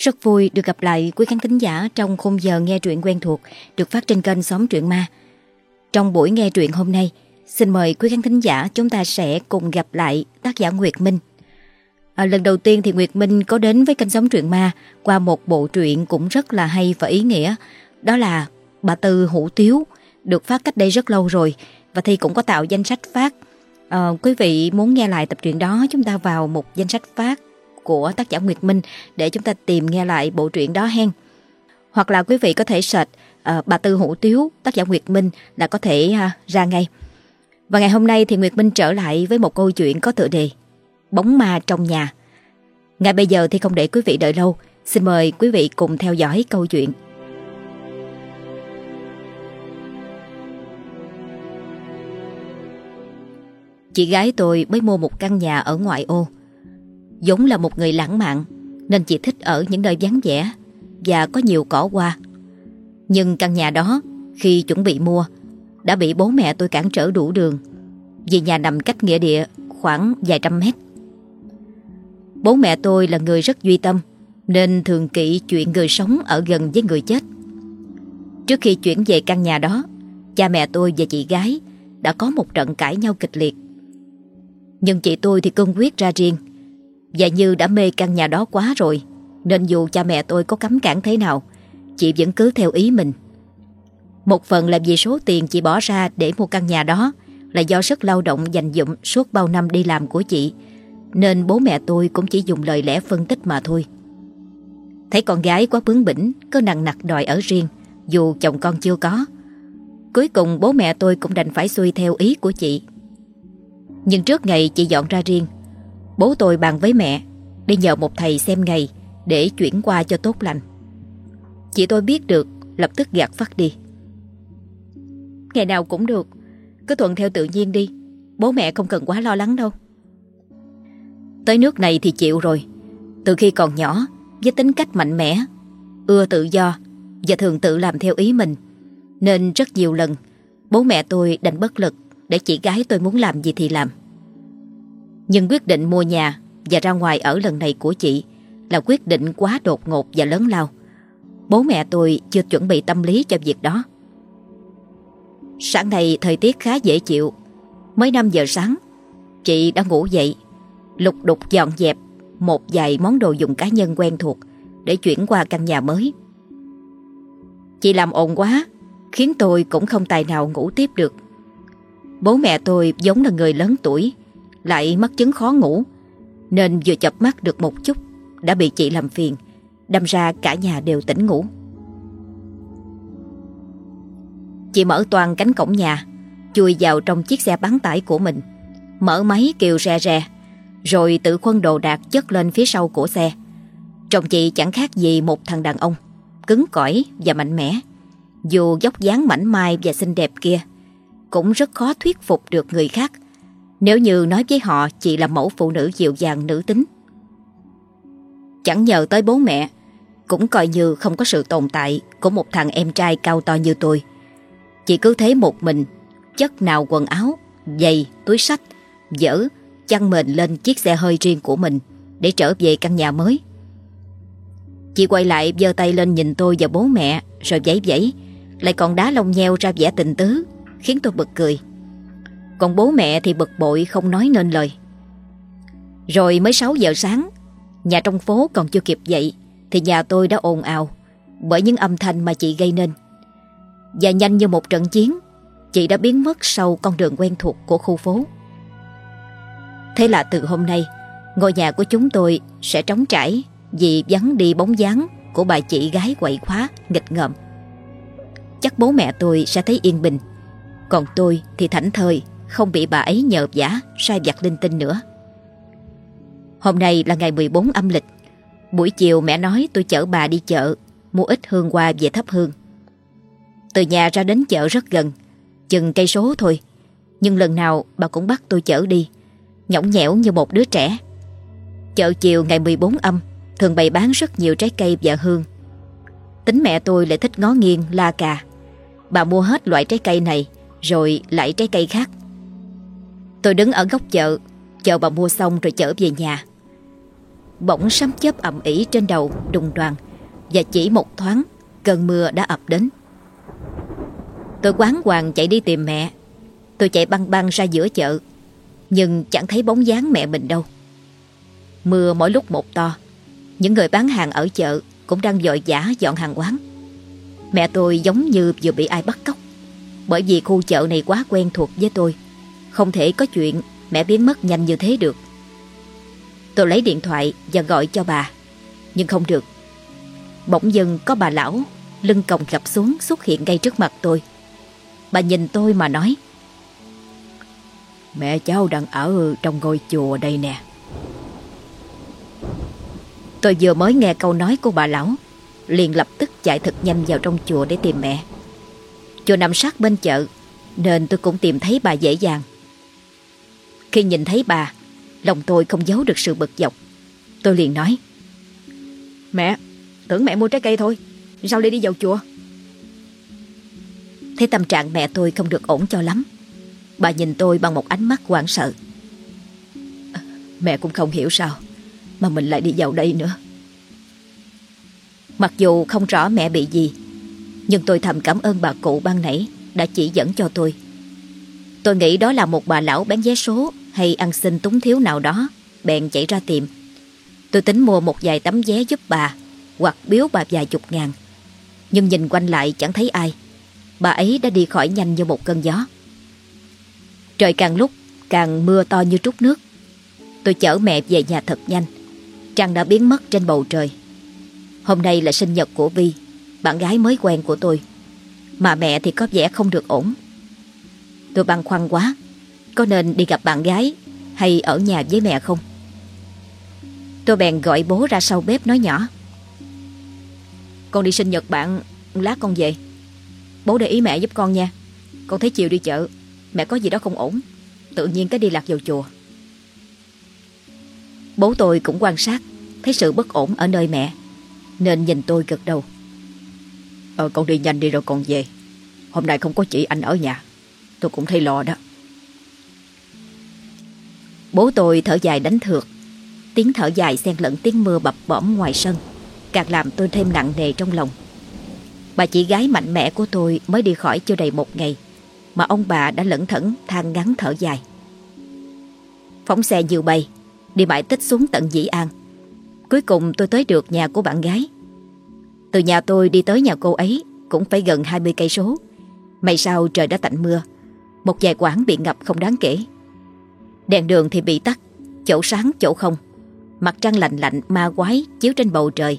Rất vui được gặp lại quý khán thính giả trong khung giờ nghe truyện quen thuộc được phát trên kênh Xóm Truyện Ma. Trong buổi nghe truyện hôm nay, xin mời quý khán thính giả chúng ta sẽ cùng gặp lại tác giả Nguyệt Minh. À, lần đầu tiên thì Nguyệt Minh có đến với kênh Xóm Truyện Ma qua một bộ truyện cũng rất là hay và ý nghĩa. Đó là Bà Tư Hủ Tiếu, được phát cách đây rất lâu rồi và Thi cũng có tạo danh sách phát. À, quý vị muốn nghe lại tập truyện đó chúng ta vào một danh sách phát của tác giả Nguyệt Minh để chúng ta tìm nghe lại bộ truyện đó hen. Hoặc là quý vị có thể search uh, bà Tư Hủ Tiếu, tác giả Nguyệt Minh là có thể uh, ra ngay. Và ngày hôm nay thì Nguyệt Minh trở lại với một câu chuyện có tựa đề Bóng ma trong nhà. Ngay bây giờ thì không để quý vị đợi lâu, xin mời quý vị cùng theo dõi câu chuyện. Chị gái tôi mới mua một căn nhà ở ngoại ô dũng là một người lãng mạn, Nên chị thích ở những nơi vắng vẻ Và có nhiều cỏ hoa. Nhưng căn nhà đó, Khi chuẩn bị mua, Đã bị bố mẹ tôi cản trở đủ đường, Vì nhà nằm cách nghĩa địa khoảng vài trăm mét. Bố mẹ tôi là người rất duy tâm, Nên thường kỵ chuyện người sống ở gần với người chết. Trước khi chuyển về căn nhà đó, Cha mẹ tôi và chị gái Đã có một trận cãi nhau kịch liệt. Nhưng chị tôi thì cương quyết ra riêng và Như đã mê căn nhà đó quá rồi, Nên dù cha mẹ tôi có cấm cản thế nào, Chị vẫn cứ theo ý mình. Một phần là vì số tiền chị bỏ ra để mua căn nhà đó Là do sức lao động dành dụm suốt bao năm đi làm của chị, Nên bố mẹ tôi cũng chỉ dùng lời lẽ phân tích mà thôi. Thấy con gái quá bướng bỉnh, Cứ nặng nặc đòi ở riêng, Dù chồng con chưa có. Cuối cùng bố mẹ tôi cũng đành phải xuôi theo ý của chị. Nhưng trước ngày chị dọn ra riêng Bố tôi bàn với mẹ Đi nhờ một thầy xem ngày, Để chuyển qua cho tốt lành. Chị tôi biết được, Lập tức gạt phát đi. Ngày nào cũng được, Cứ thuận theo tự nhiên đi, Bố mẹ không cần quá lo lắng đâu. Tới nước này thì chịu rồi, Từ khi còn nhỏ, Với tính cách mạnh mẽ, Ưa tự do Và thường tự làm theo ý mình, Nên rất nhiều lần Bố mẹ tôi đành bất lực Để chị gái tôi muốn làm gì thì làm nhưng quyết định mua nhà và ra ngoài ở lần này của chị là quyết định quá đột ngột và lớn lao. Bố mẹ tôi chưa chuẩn bị tâm lý cho việc đó. Sáng nay thời tiết khá dễ chịu. Mới 5 giờ sáng, chị đã ngủ dậy, lục đục dọn dẹp một vài món đồ dùng cá nhân quen thuộc để chuyển qua căn nhà mới. Chị làm ồn quá, khiến tôi cũng không tài nào ngủ tiếp được. Bố mẹ tôi giống là người lớn tuổi, lại mắc chứng khó ngủ, Nên vừa chập mắt được một chút, Đã bị chị làm phiền, Đâm ra cả nhà đều tỉnh ngủ. Chị mở toàn cánh cổng nhà, Chui vào trong chiếc xe bán tải của mình, Mở máy kêu re re, Rồi tự khuân đồ đạc chất lên phía sau của xe. Chồng chị chẳng khác gì một thằng đàn ông, Cứng cỏi và mạnh mẽ, Dù dốc dáng mảnh mai và xinh đẹp kia, Cũng rất khó thuyết phục được người khác nếu như nói với họ chị là mẫu phụ nữ dịu dàng nữ tính. Chẳng nhờ tới bố mẹ Cũng coi như không có sự tồn tại Của một thằng em trai cao to như tôi. Chị cứ thế một mình Chất nào quần áo Giày, túi sách Dở, chăn mền lên chiếc xe hơi riêng của mình Để trở về căn nhà mới. Chị quay lại giơ tay lên nhìn tôi và bố mẹ Rồi giấy giấy Lại còn đá lông nheo ra vẻ tình tứ Khiến tôi bật cười còn bố mẹ thì bực bội không nói nên lời. Rồi mới 6 giờ sáng, Nhà trong phố còn chưa kịp dậy Thì nhà tôi đã ồn ào Bởi những âm thanh mà chị gây nên. Và nhanh như một trận chiến, Chị đã biến mất sau con đường quen thuộc của khu phố. Thế là từ hôm nay, Ngôi nhà của chúng tôi sẽ trống trải Vì vắng đi bóng dáng Của bà chị gái quậy khóa, nghịch ngợm. Chắc bố mẹ tôi sẽ thấy yên bình, Còn tôi thì thảnh thơi không bị bà ấy nhờ giả sai vặt linh tinh nữa. Hôm nay là ngày 14 âm lịch. Buổi chiều mẹ nói tôi chở bà đi chợ, mua ít hương hoa về thắp hương. Từ nhà ra đến chợ rất gần, chừng cây số thôi. Nhưng lần nào bà cũng bắt tôi chở đi, nhõng nhẽo như một đứa trẻ. Chợ chiều ngày 14 âm thường bày bán rất nhiều trái cây và hương. Tính mẹ tôi lại thích ngó nghiêng la cà. Bà mua hết loại trái cây này rồi lại trái cây khác. Tôi đứng ở góc chợ, Chờ bà mua xong rồi chở về nhà. Bỗng sấm chớp ầm ỉ trên đầu, đùng đoàn Và chỉ một thoáng, Cơn mưa đã ập đến. Tôi quán hoàng chạy đi tìm mẹ. Tôi chạy băng băng ra giữa chợ, Nhưng chẳng thấy bóng dáng mẹ mình đâu. Mưa mỗi lúc một to, Những người bán hàng ở chợ Cũng đang dội giả dọn hàng quán. Mẹ tôi giống như vừa bị ai bắt cóc, Bởi vì khu chợ này quá quen thuộc với tôi không thể có chuyện mẹ biến mất nhanh như thế được. Tôi lấy điện thoại và gọi cho bà. Nhưng không được. Bỗng dưng có bà lão, Lưng còng gập xuống xuất hiện ngay trước mặt tôi. Bà nhìn tôi mà nói, Mẹ cháu đang ở trong ngôi chùa đây nè. Tôi vừa mới nghe câu nói của bà lão, Liền lập tức chạy thật nhanh vào trong chùa để tìm mẹ. Chùa nằm sát bên chợ, Nên tôi cũng tìm thấy bà dễ dàng. Khi nhìn thấy bà Lòng tôi không giấu được sự bực dọc. Tôi liền nói Mẹ, tưởng mẹ mua trái cây thôi. Sao lại đi vào chùa? Thấy tâm trạng mẹ tôi không được ổn cho lắm. Bà nhìn tôi bằng một ánh mắt hoảng sợ. Mẹ cũng không hiểu sao Mà mình lại đi vào đây nữa. Mặc dù không rõ mẹ bị gì Nhưng tôi thầm cảm ơn bà cụ ban nãy Đã chỉ dẫn cho tôi. Tôi nghĩ đó là một bà lão bán vé số hay ăn xin túng thiếu nào đó, Bèn chạy ra tìm. Tôi tính mua một vài tấm vé giúp bà, Hoặc biếu bà vài chục ngàn. Nhưng nhìn quanh lại chẳng thấy ai. Bà ấy đã đi khỏi nhanh như một cơn gió. Trời càng lúc càng mưa to như trút nước. Tôi chở mẹ về nhà thật nhanh. Trăng đã biến mất trên bầu trời. Hôm nay là sinh nhật của Vi, Bạn gái mới quen của tôi. Mà mẹ thì có vẻ không được ổn. Tôi băn khoăn quá. Có nên đi gặp bạn gái Hay ở nhà với mẹ không? Tôi bèn gọi bố ra sau bếp nói nhỏ. Con đi sinh nhật bạn, Lát con về. Bố để ý mẹ giúp con nha. Con thấy chiều đi chợ, Mẹ có gì đó không ổn, Tự nhiên cái đi lạc vào chùa. Bố tôi cũng quan sát, Thấy sự bất ổn ở nơi mẹ, Nên nhìn tôi gật đầu. Ờ con đi nhanh đi rồi con về. Hôm nay không có chị anh ở nhà, Tôi cũng thấy lo đó. Bố tôi thở dài đánh thượt Tiếng thở dài xen lẫn tiếng mưa bập bõm ngoài sân, Càng làm tôi thêm nặng nề trong lòng. Bà chị gái mạnh mẽ của tôi mới đi khỏi chưa đầy một ngày, Mà ông bà đã lẩn thẩn than ngắn thở dài. Phóng xe nhiều bay, Đi bãi tích xuống tận Dĩ An. Cuối cùng tôi tới được nhà của bạn gái. Từ nhà tôi đi tới nhà cô ấy Cũng phải gần 20 cây số. May sao trời đã tạnh mưa, Một vài quãng bị ngập không đáng kể. Đèn đường thì bị tắt, Chỗ sáng, chỗ không. Mặt trăng lạnh lạnh, ma quái chiếu trên bầu trời,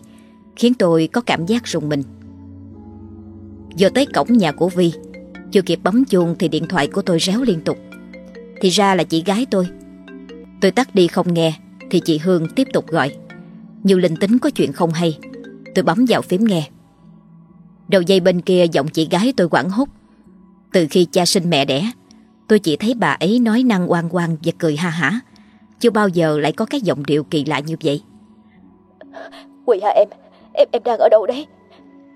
Khiến tôi có cảm giác rùng mình. Vừa tới cổng nhà của Vi. Chưa kịp bấm chuông thì điện thoại của tôi réo liên tục. Thì ra là chị gái tôi. Tôi tắt đi không nghe, Thì chị Hương tiếp tục gọi. Nhiều linh tính có chuyện không hay. Tôi bấm vào phím nghe. Đầu dây bên kia giọng chị gái tôi quảng hốt. Từ khi cha sinh mẹ đẻ Tôi chỉ thấy bà ấy nói năng oan oan và cười ha hả. Chưa bao giờ lại có cái giọng điệu kỳ lạ như vậy. Quỳ hả em? Em em đang ở đâu đấy?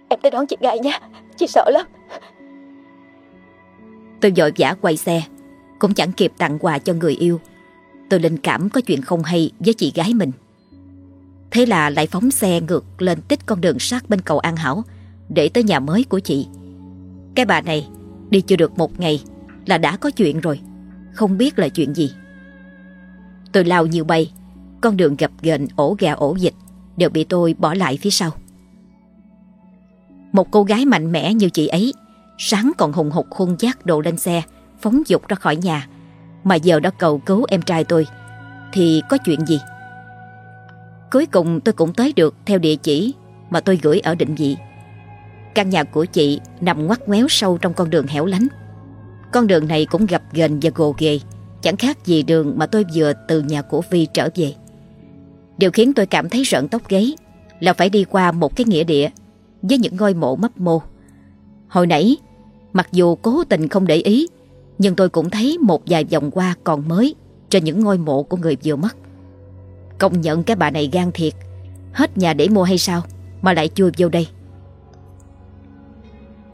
Em tới đón chị ngay nha. Chị sợ lắm. Tôi vội vã quay xe. Cũng chẳng kịp tặng quà cho người yêu. Tôi linh cảm có chuyện không hay với chị gái mình. Thế là lại phóng xe ngược lên tích con đường sát bên cầu An Hảo Để tới nhà mới của chị. Cái bà này đi chưa được một ngày là đã có chuyện rồi. Không biết là chuyện gì. Tôi lao nhiều bay, Con đường gập ghềnh ổ gà ổ dịch Đều bị tôi bỏ lại phía sau. Một cô gái mạnh mẽ như chị ấy, Sáng còn hùng hục khuôn giác đồ lên xe, Phóng dục ra khỏi nhà. Mà giờ đã cầu cứu em trai tôi, Thì có chuyện gì? Cuối cùng tôi cũng tới được Theo địa chỉ mà tôi gửi ở định vị. Căn nhà của chị Nằm ngoắt ngoéo sâu trong con đường hẻo lánh. Con đường này cũng gập ghềnh và gồ ghề. Chẳng khác gì đường mà tôi vừa từ nhà của Vi trở về. Điều khiến tôi cảm thấy rợn tóc gáy Là phải đi qua một cái nghĩa địa Với những ngôi mộ mấp mô. Hồi nãy, Mặc dù cố tình không để ý, Nhưng tôi cũng thấy một vài vòng qua còn mới Trên những ngôi mộ của người vừa mất. Công nhận cái bà này gan thiệt, Hết nhà để mua hay sao Mà lại chui vô đây.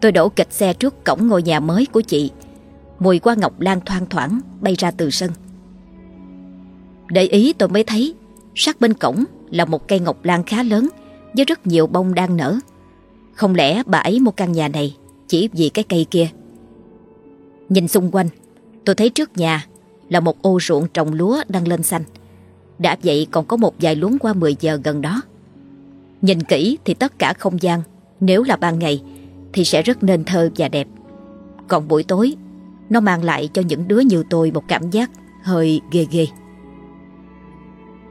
Tôi đổ kịch xe trước cổng ngôi nhà mới của chị. Mùi qua ngọc lan thoang thoảng Bay ra từ sân Để ý tôi mới thấy Sát bên cổng là một cây ngọc lan khá lớn với rất nhiều bông đang nở. Không lẽ bà ấy mua căn nhà này chỉ vì cái cây kia? Nhìn xung quanh, tôi thấy trước nhà là một ô ruộng trồng lúa đang lên xanh. Đã vậy còn có một vài luống qua 10 giờ gần đó. Nhìn kỹ thì tất cả không gian, nếu là ban ngày thì sẽ rất nên thơ và đẹp. Còn buổi tối, nó mang lại cho những đứa như tôi một cảm giác hơi ghê ghê.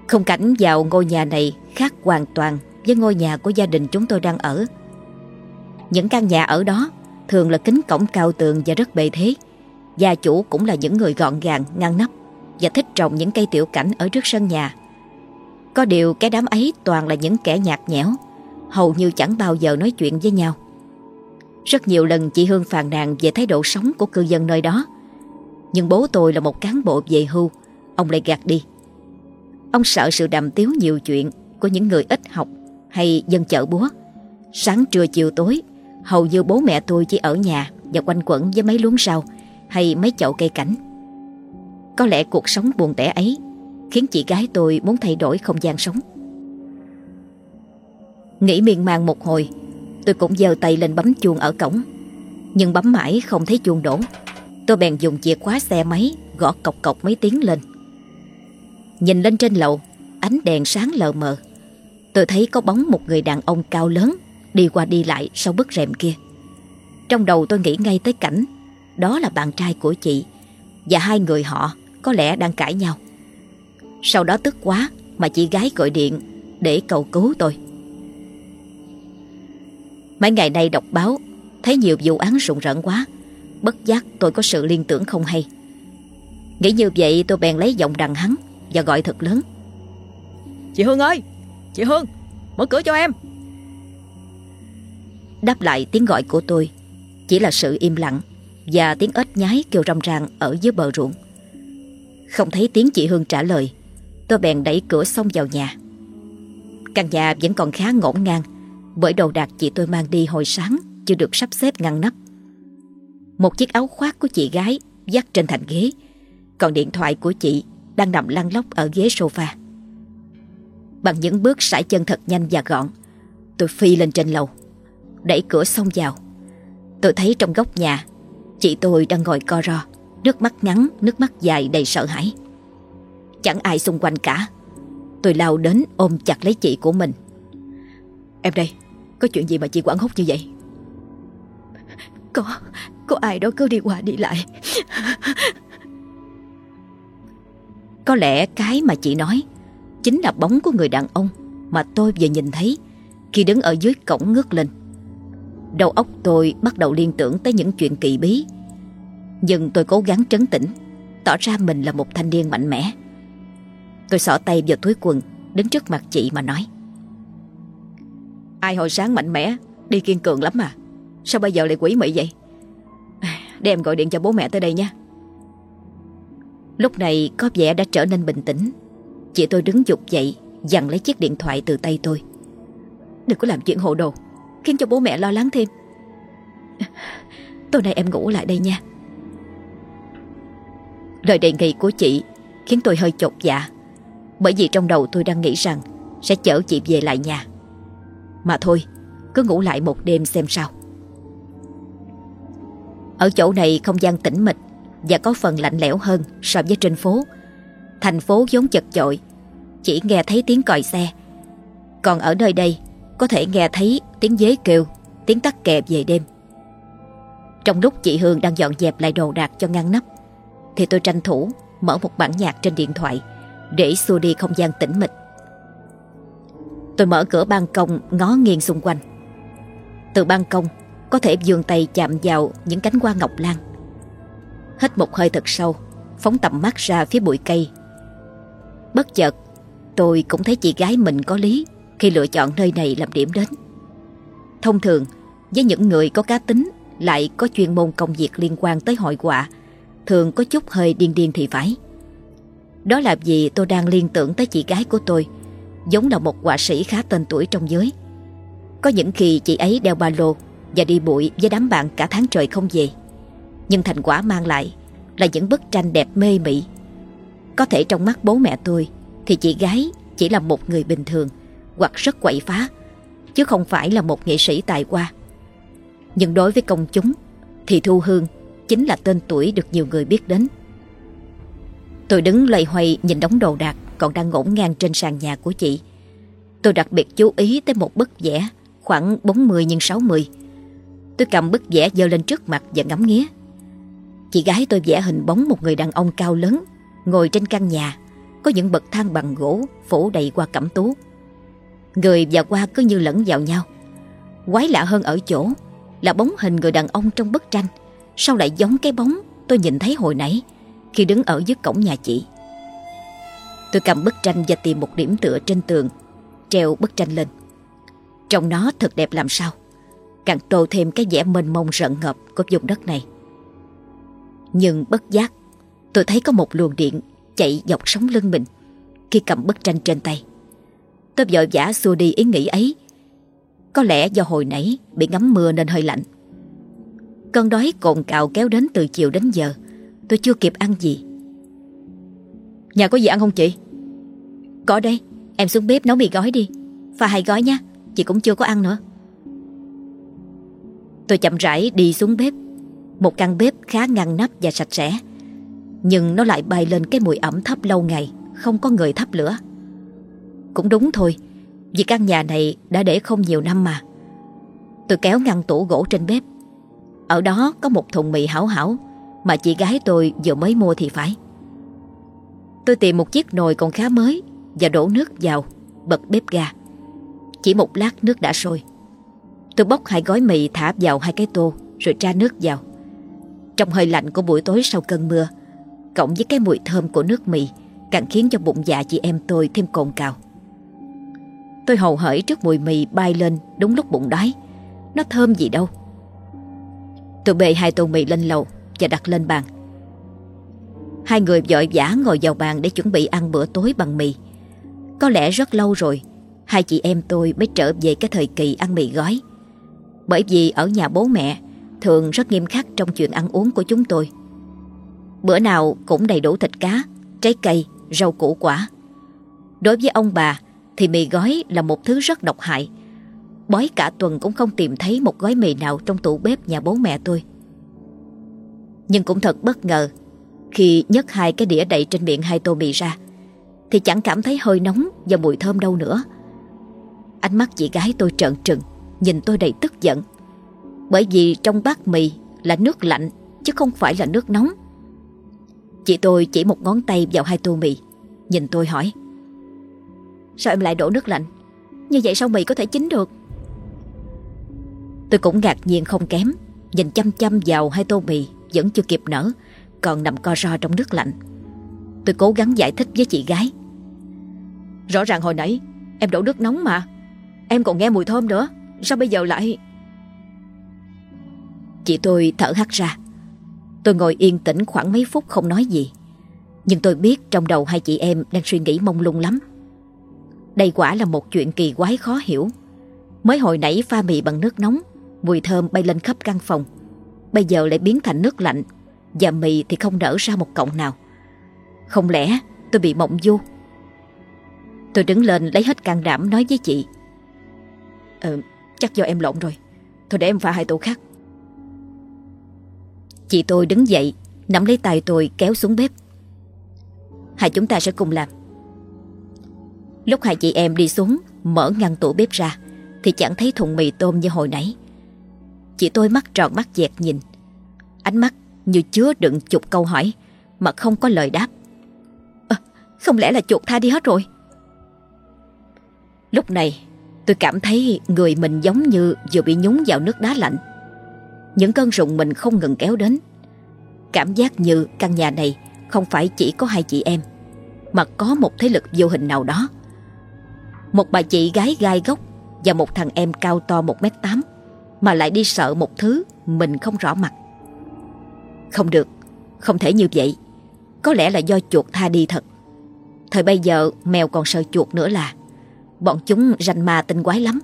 Không cảnh vào ngôi nhà này khác hoàn toàn với ngôi nhà của gia đình chúng tôi đang ở. Những căn nhà ở đó thường là kính cổng cao tường và rất bề thế. Gia chủ cũng là những người gọn gàng, ngăn nắp và thích trồng những cây tiểu cảnh ở trước sân nhà. Có điều cái đám ấy toàn là những kẻ nhạt nhẽo, hầu như chẳng bao giờ nói chuyện với nhau. Rất nhiều lần chị Hương phàn nàn về thái độ sống của cư dân nơi đó. Nhưng bố tôi là một cán bộ về hưu, ông lại gạt đi. Ông sợ sự đàm tiếu nhiều chuyện của những người ít học hay dân chợ búa. Sáng trưa chiều tối, hầu như bố mẹ tôi chỉ ở nhà và quanh quẩn với mấy luống rau hay mấy chậu cây cảnh. Có lẽ cuộc sống buồn tẻ ấy khiến chị gái tôi muốn thay đổi không gian sống. Nghĩ miên man một hồi, tôi cũng giơ tay lên bấm chuông ở cổng. Nhưng bấm mãi không thấy chuông đổ. Tôi bèn dùng chìa khóa xe máy gõ cọc cọc mấy tiếng lên. Nhìn lên trên lầu, ánh đèn sáng lờ mờ. Tôi thấy có bóng một người đàn ông cao lớn đi qua đi lại sau bức rèm kia. Trong đầu tôi nghĩ ngay tới cảnh đó là bạn trai của chị và hai người họ có lẽ đang cãi nhau. Sau đó tức quá mà chị gái gọi điện để cầu cứu tôi. Mấy ngày nay đọc báo thấy nhiều vụ án rụng rợn quá. Bất giác tôi có sự liên tưởng không hay. Nghĩ như vậy tôi bèn lấy giọng đằng hắn và gọi thật lớn. Chị Hương ơi! Chị Hương! Mở cửa cho em! Đáp lại tiếng gọi của tôi chỉ là sự im lặng và tiếng ếch nhái kêu râm ran ở dưới bờ ruộng. Không thấy tiếng chị Hương trả lời, tôi bèn đẩy cửa xông vào nhà. Căn nhà vẫn còn khá ngổn ngang bởi đồ đạc chị tôi mang đi hồi sáng chưa được sắp xếp ngăn nắp. Một chiếc áo khoác của chị gái dắt trên thành ghế, còn điện thoại của chị đang nằm lăn lóc ở ghế sofa. Bằng những bước sải chân thật nhanh và gọn, tôi phi lên trên lầu, đẩy cửa xông vào. Tôi thấy trong góc nhà, chị tôi đang ngồi co ro, nước mắt ngắn, nước mắt dài đầy sợ hãi. Chẳng ai xung quanh cả. Tôi lao đến ôm chặt lấy chị của mình. Em đây, có chuyện gì mà chị quảng hốt như vậy? Có, có ai đó cứ đi qua đi lại. Có lẽ cái mà chị nói chính là bóng của người đàn ông mà tôi vừa nhìn thấy khi đứng ở dưới cổng ngước lên. Đầu óc tôi bắt đầu liên tưởng tới những chuyện kỳ bí. Nhưng tôi cố gắng trấn tĩnh, tỏ ra mình là một thanh niên mạnh mẽ. Tôi xỏ tay vào túi quần, đứng trước mặt chị mà nói. Ai hồi sáng mạnh mẽ, đi kiên cường lắm mà. Sao bây giờ lại quỷ mị vậy? Để em gọi điện cho bố mẹ tới đây nha. Lúc này có vẻ đã trở nên bình tĩnh. Chị tôi đứng dục dậy, dặn lấy chiếc điện thoại từ tay tôi. Đừng có làm chuyện hồ đồ, khiến cho bố mẹ lo lắng thêm. Tối nay em ngủ lại đây nha. Lời đề nghị của chị khiến tôi hơi chột dạ. Bởi vì trong đầu tôi đang nghĩ rằng sẽ chở chị về lại nhà. Mà thôi, cứ ngủ lại một đêm xem sao. Ở chỗ này không gian tĩnh mịch và có phần lạnh lẽo hơn so với trên phố. Thành phố vốn chật chội, chỉ nghe thấy tiếng còi xe. Còn ở nơi đây, có thể nghe thấy tiếng dế kêu, tiếng tắc kè về đêm. Trong lúc chị Hương đang dọn dẹp lại đồ đạc cho ngăn nắp, thì tôi tranh thủ mở một bản nhạc trên điện thoại để xua đi không gian tĩnh mịch. Tôi mở cửa ban công ngó nghiêng xung quanh. Từ ban công có thể vươn tay chạm vào những cánh hoa ngọc lan. Hít một hơi thật sâu, phóng tầm mắt ra phía bụi cây. Bất chợt, tôi cũng thấy chị gái mình có lý khi lựa chọn nơi này làm điểm đến. Thông thường, với những người có cá tính lại có chuyên môn công việc liên quan tới hội họa, thường có chút hơi điên điên thì phải. Đó là vì tôi đang liên tưởng tới chị gái của tôi, giống là một họa sĩ khá tên tuổi trong giới. Có những khi chị ấy đeo ba lô và đi bụi với đám bạn cả tháng trời không về. Nhưng thành quả mang lại là những bức tranh đẹp mê mị. Có thể trong mắt bố mẹ tôi thì chị gái chỉ là một người bình thường hoặc rất quậy phá, chứ không phải là một nghệ sĩ tài hoa. Nhưng đối với công chúng thì Thu Hương chính là tên tuổi được nhiều người biết đến. Tôi đứng loay hoay nhìn đống đồ đạc còn đang ngổn ngang trên sàn nhà của chị. Tôi đặc biệt chú ý tới một bức vẽ khoảng 40 x 60. Tôi cầm bức vẽ dơ lên trước mặt và ngắm nghía. Chị gái tôi vẽ hình bóng một người đàn ông cao lớn ngồi trên căn nhà, có những bậc thang bằng gỗ phủ đầy qua cẩm tú. Người và qua cứ như lẫn vào nhau. Quái lạ hơn ở chỗ là bóng hình người đàn ông trong bức tranh sao lại giống cái bóng tôi nhìn thấy hồi nãy khi đứng ở dưới cổng nhà chị. Tôi cầm bức tranh và tìm một điểm tựa trên tường, treo bức tranh lên. Trong nó thật đẹp làm sao, càng tô thêm cái vẻ mênh mông rợn ngập của vùng đất này. Nhưng bất giác, tôi thấy có một luồng điện chạy dọc sống lưng mình khi cầm bức tranh trên tay. Tôi vội vã xua đi ý nghĩ ấy. Có lẽ do hồi nãy bị ngắm mưa nên hơi lạnh. Cơn đói cồn cào kéo đến từ chiều đến giờ. Tôi chưa kịp ăn gì. Nhà có gì ăn không chị? Có đây, em xuống bếp nấu mì gói đi. Pha hai gói nha, chị cũng chưa có ăn nữa. Tôi chậm rãi đi xuống bếp. Một căn bếp khá ngăn nắp và sạch sẽ. Nhưng nó lại bay lên cái mùi ẩm thấp lâu ngày, không có người thắp lửa. Cũng đúng thôi, vì căn nhà này đã để không nhiều năm mà. Tôi kéo ngăn tủ gỗ trên bếp. Ở đó có một thùng mì hảo hảo mà chị gái tôi vừa mới mua thì phải. Tôi tìm một chiếc nồi còn khá mới và đổ nước vào, bật bếp ga. Chỉ một lát nước đã sôi. Tôi bóc hai gói mì thả vào hai cái tô rồi tra nước vào. Trong hơi lạnh của buổi tối sau cơn mưa, cộng với cái mùi thơm của nước mì càng khiến cho bụng dạ chị em tôi thêm cồn cào. Tôi hầu hởi trước mùi mì bay lên đúng lúc bụng đói. Nó thơm gì đâu. Tôi bê hai tô mì lên lầu và đặt lên bàn. Hai người vội vã ngồi vào bàn để chuẩn bị ăn bữa tối bằng mì. Có lẽ rất lâu rồi, hai chị em tôi mới trở về cái thời kỳ ăn mì gói. Bởi vì ở nhà bố mẹ thường rất nghiêm khắc trong chuyện ăn uống của chúng tôi. Bữa nào cũng đầy đủ thịt cá, trái cây, rau củ quả. Đối với ông bà thì mì gói là một thứ rất độc hại. Bói cả tuần cũng không tìm thấy một gói mì nào trong tủ bếp nhà bố mẹ tôi. Nhưng cũng thật bất ngờ khi nhấc hai cái đĩa đậy trên miệng hai tô mì ra, thì chẳng cảm thấy hơi nóng và mùi thơm đâu nữa. Ánh mắt chị gái tôi trợn trừng, nhìn tôi đầy tức giận. Bởi vì trong bát mì là nước lạnh, chứ không phải là nước nóng. Chị tôi chỉ một ngón tay vào hai tô mì, Nhìn tôi hỏi, Sao em lại đổ nước lạnh Như vậy sao mì có thể chín được Tôi cũng ngạc nhiên không kém, Nhìn chăm chăm vào hai tô mì Vẫn chưa kịp nở còn nằm co ro trong nước lạnh. Tôi cố gắng giải thích với chị gái. Rõ ràng hồi nãy, Em đổ nước nóng mà. Em còn nghe mùi thơm nữa. Sao bây giờ lại? Chị tôi thở hắt ra. Tôi ngồi yên tĩnh khoảng mấy phút không nói gì. Nhưng tôi biết trong đầu hai chị em đang suy nghĩ mông lung lắm. Đây quả là một chuyện kỳ quái khó hiểu. Mới hồi nãy pha mì bằng nước nóng, Mùi thơm bay lên khắp căn phòng. Bây giờ lại biến thành nước lạnh. Và mì thì không nở ra một cọng nào. Không lẽ tôi bị mộng du? Tôi đứng lên lấy hết can đảm nói với chị. Ừ chắc do em lộn rồi. Thôi để em pha hai tô khác. Chị tôi đứng dậy, Nắm lấy tay tôi kéo xuống bếp. Hai chúng ta sẽ cùng làm. Lúc hai chị em đi xuống, Mở ngăn tủ bếp ra, Thì chẳng thấy thùng mì tôm như hồi nãy. Chị tôi mắt tròn mắt dẹt nhìn. Ánh mắt như chứa đựng chục câu hỏi Mà không có lời đáp. À, Không lẽ là chuột tha đi hết rồi? Lúc này tôi cảm thấy người mình giống như vừa bị nhúng vào nước đá lạnh. Những cơn rụng mình không ngừng kéo đến. Cảm giác như căn nhà này Không phải chỉ có hai chị em Mà có một thế lực vô hình nào đó. Một bà chị gái gai gốc Và một thằng em cao to 1m8 Mà lại đi sợ một thứ Mình không rõ mặt. Không được, Không thể như vậy Có lẽ là do chuột tha đi thật Thời bây giờ, mèo còn sợ chuột nữa là Bọn chúng ranh ma tinh quái lắm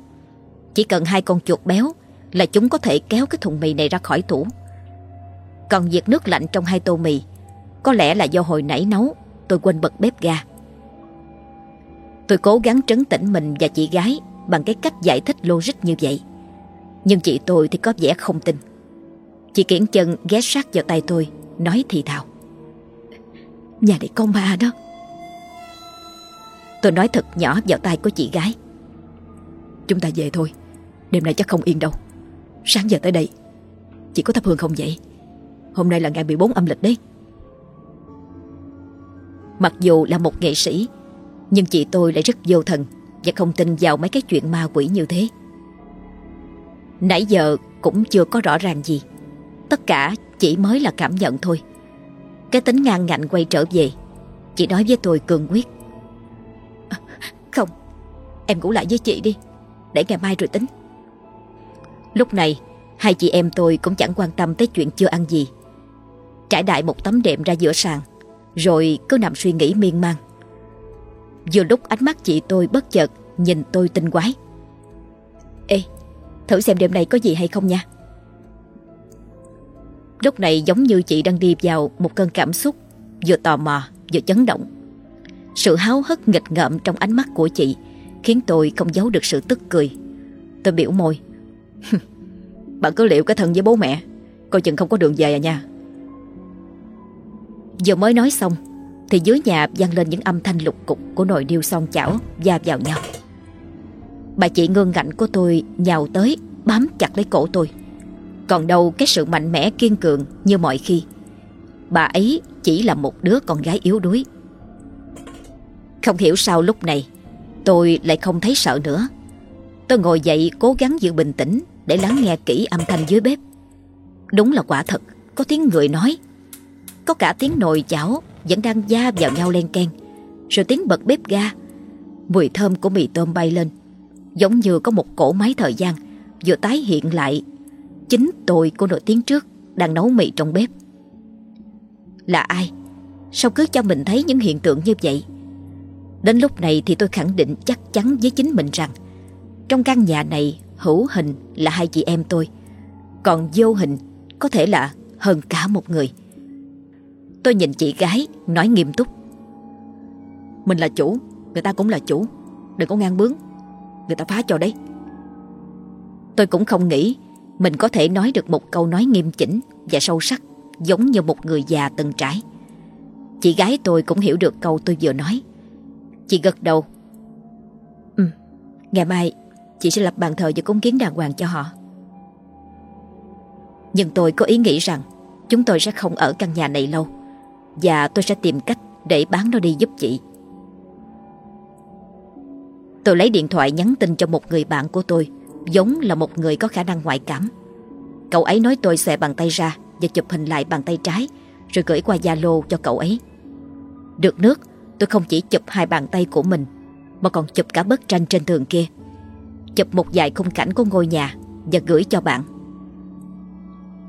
Chỉ cần hai con chuột béo là chúng có thể kéo cái thùng mì này ra khỏi tủ. Còn việc nước lạnh trong hai tô mì, có lẽ là do hồi nãy nấu, tôi quên bật bếp ga. Tôi cố gắng trấn tĩnh mình và chị gái bằng cái cách giải thích logic như vậy. Nhưng chị tôi thì có vẻ không tin. Chị kiển chân ghé sát vào tay tôi, nói thì thào. Nhà này con ma đó. Tôi nói thật nhỏ vào tay của chị gái. Chúng ta về thôi, đêm nay chắc không yên đâu. Sáng giờ tới đây, chị có thắp hương không vậy? Hôm nay là ngày 14 âm lịch đấy. Mặc dù là một nghệ sĩ, nhưng chị tôi lại rất vô thần và không tin vào mấy cái chuyện ma quỷ như thế. Nãy giờ cũng chưa có rõ ràng gì. Tất cả chỉ mới là cảm nhận thôi. Cái tính ngang ngạnh quay trở về. Chị nói với tôi cường quyết. không, em ngủ lại với chị đi. Để ngày mai rồi tính. Lúc này, hai chị em tôi cũng chẳng quan tâm tới chuyện chưa ăn gì. Trải đại một tấm đệm ra giữa sàn, rồi cứ nằm suy nghĩ miên man. Vừa lúc ánh mắt chị tôi bất chợt nhìn tôi tinh quái. Ê, thử xem đêm nay có gì hay không nha. Lúc này giống như chị đang đi vào một cơn cảm xúc vừa tò mò vừa chấn động. Sự háo hức nghịch ngợm trong ánh mắt của chị khiến tôi không giấu được sự tức cười. Tôi biểu môi. Bạn cứ liệu cái thân với bố mẹ, coi chừng không có đường về à nha. Vừa mới nói xong thì dưới nhà vang lên những âm thanh lục cục của nồi niêu son chảo va vào nhau. Bà chị ngương ngạnh của tôi nhào tới bám chặt lấy cổ tôi. Còn đâu cái sự mạnh mẽ kiên cường như mọi khi. Bà ấy chỉ là một đứa con gái yếu đuối. Không hiểu sao lúc này tôi lại không thấy sợ nữa. Tôi ngồi dậy cố gắng giữ bình tĩnh để lắng nghe kỹ âm thanh dưới bếp. Đúng là quả thật, có tiếng người nói. Có cả tiếng nồi chảo vẫn đang da vào nhau len ken. Rồi tiếng bật bếp ga. Mùi thơm của mì tôm bay lên. Giống như có một cỗ máy thời gian vừa tái hiện lại chính tôi cô nổi tiếng trước đang nấu mì trong bếp. Là ai? Sao cứ cho mình thấy những hiện tượng như vậy? Đến lúc này thì tôi khẳng định chắc chắn với chính mình rằng trong căn nhà này hữu hình là hai chị em tôi, còn vô hình có thể là hơn cả một người. Tôi nhìn chị gái nói nghiêm túc. Mình là chủ, người ta cũng là chủ, đừng có ngang bướng, người ta phá cho đấy. Tôi cũng không nghĩ mình có thể nói được một câu nói nghiêm chỉnh và sâu sắc giống như một người già từng trải. Chị gái tôi cũng hiểu được câu tôi vừa nói. Chị gật đầu. Ừ, ngày mai chị sẽ lập bàn thờ và cúng kiến đàng hoàng cho họ. Nhưng tôi có ý nghĩ rằng chúng tôi sẽ không ở căn nhà này lâu và tôi sẽ tìm cách để bán nó đi giúp chị. Tôi lấy điện thoại nhắn tin cho một người bạn của tôi giống là một người có khả năng ngoại cảm. Cậu ấy nói tôi xòe bàn tay ra và chụp hình lại bàn tay trái rồi gửi qua Zalo cho cậu ấy. Được nước, tôi không chỉ chụp hai bàn tay của mình mà còn chụp cả bức tranh trên tường kia. Chụp một vài khung cảnh của ngôi nhà và gửi cho bạn.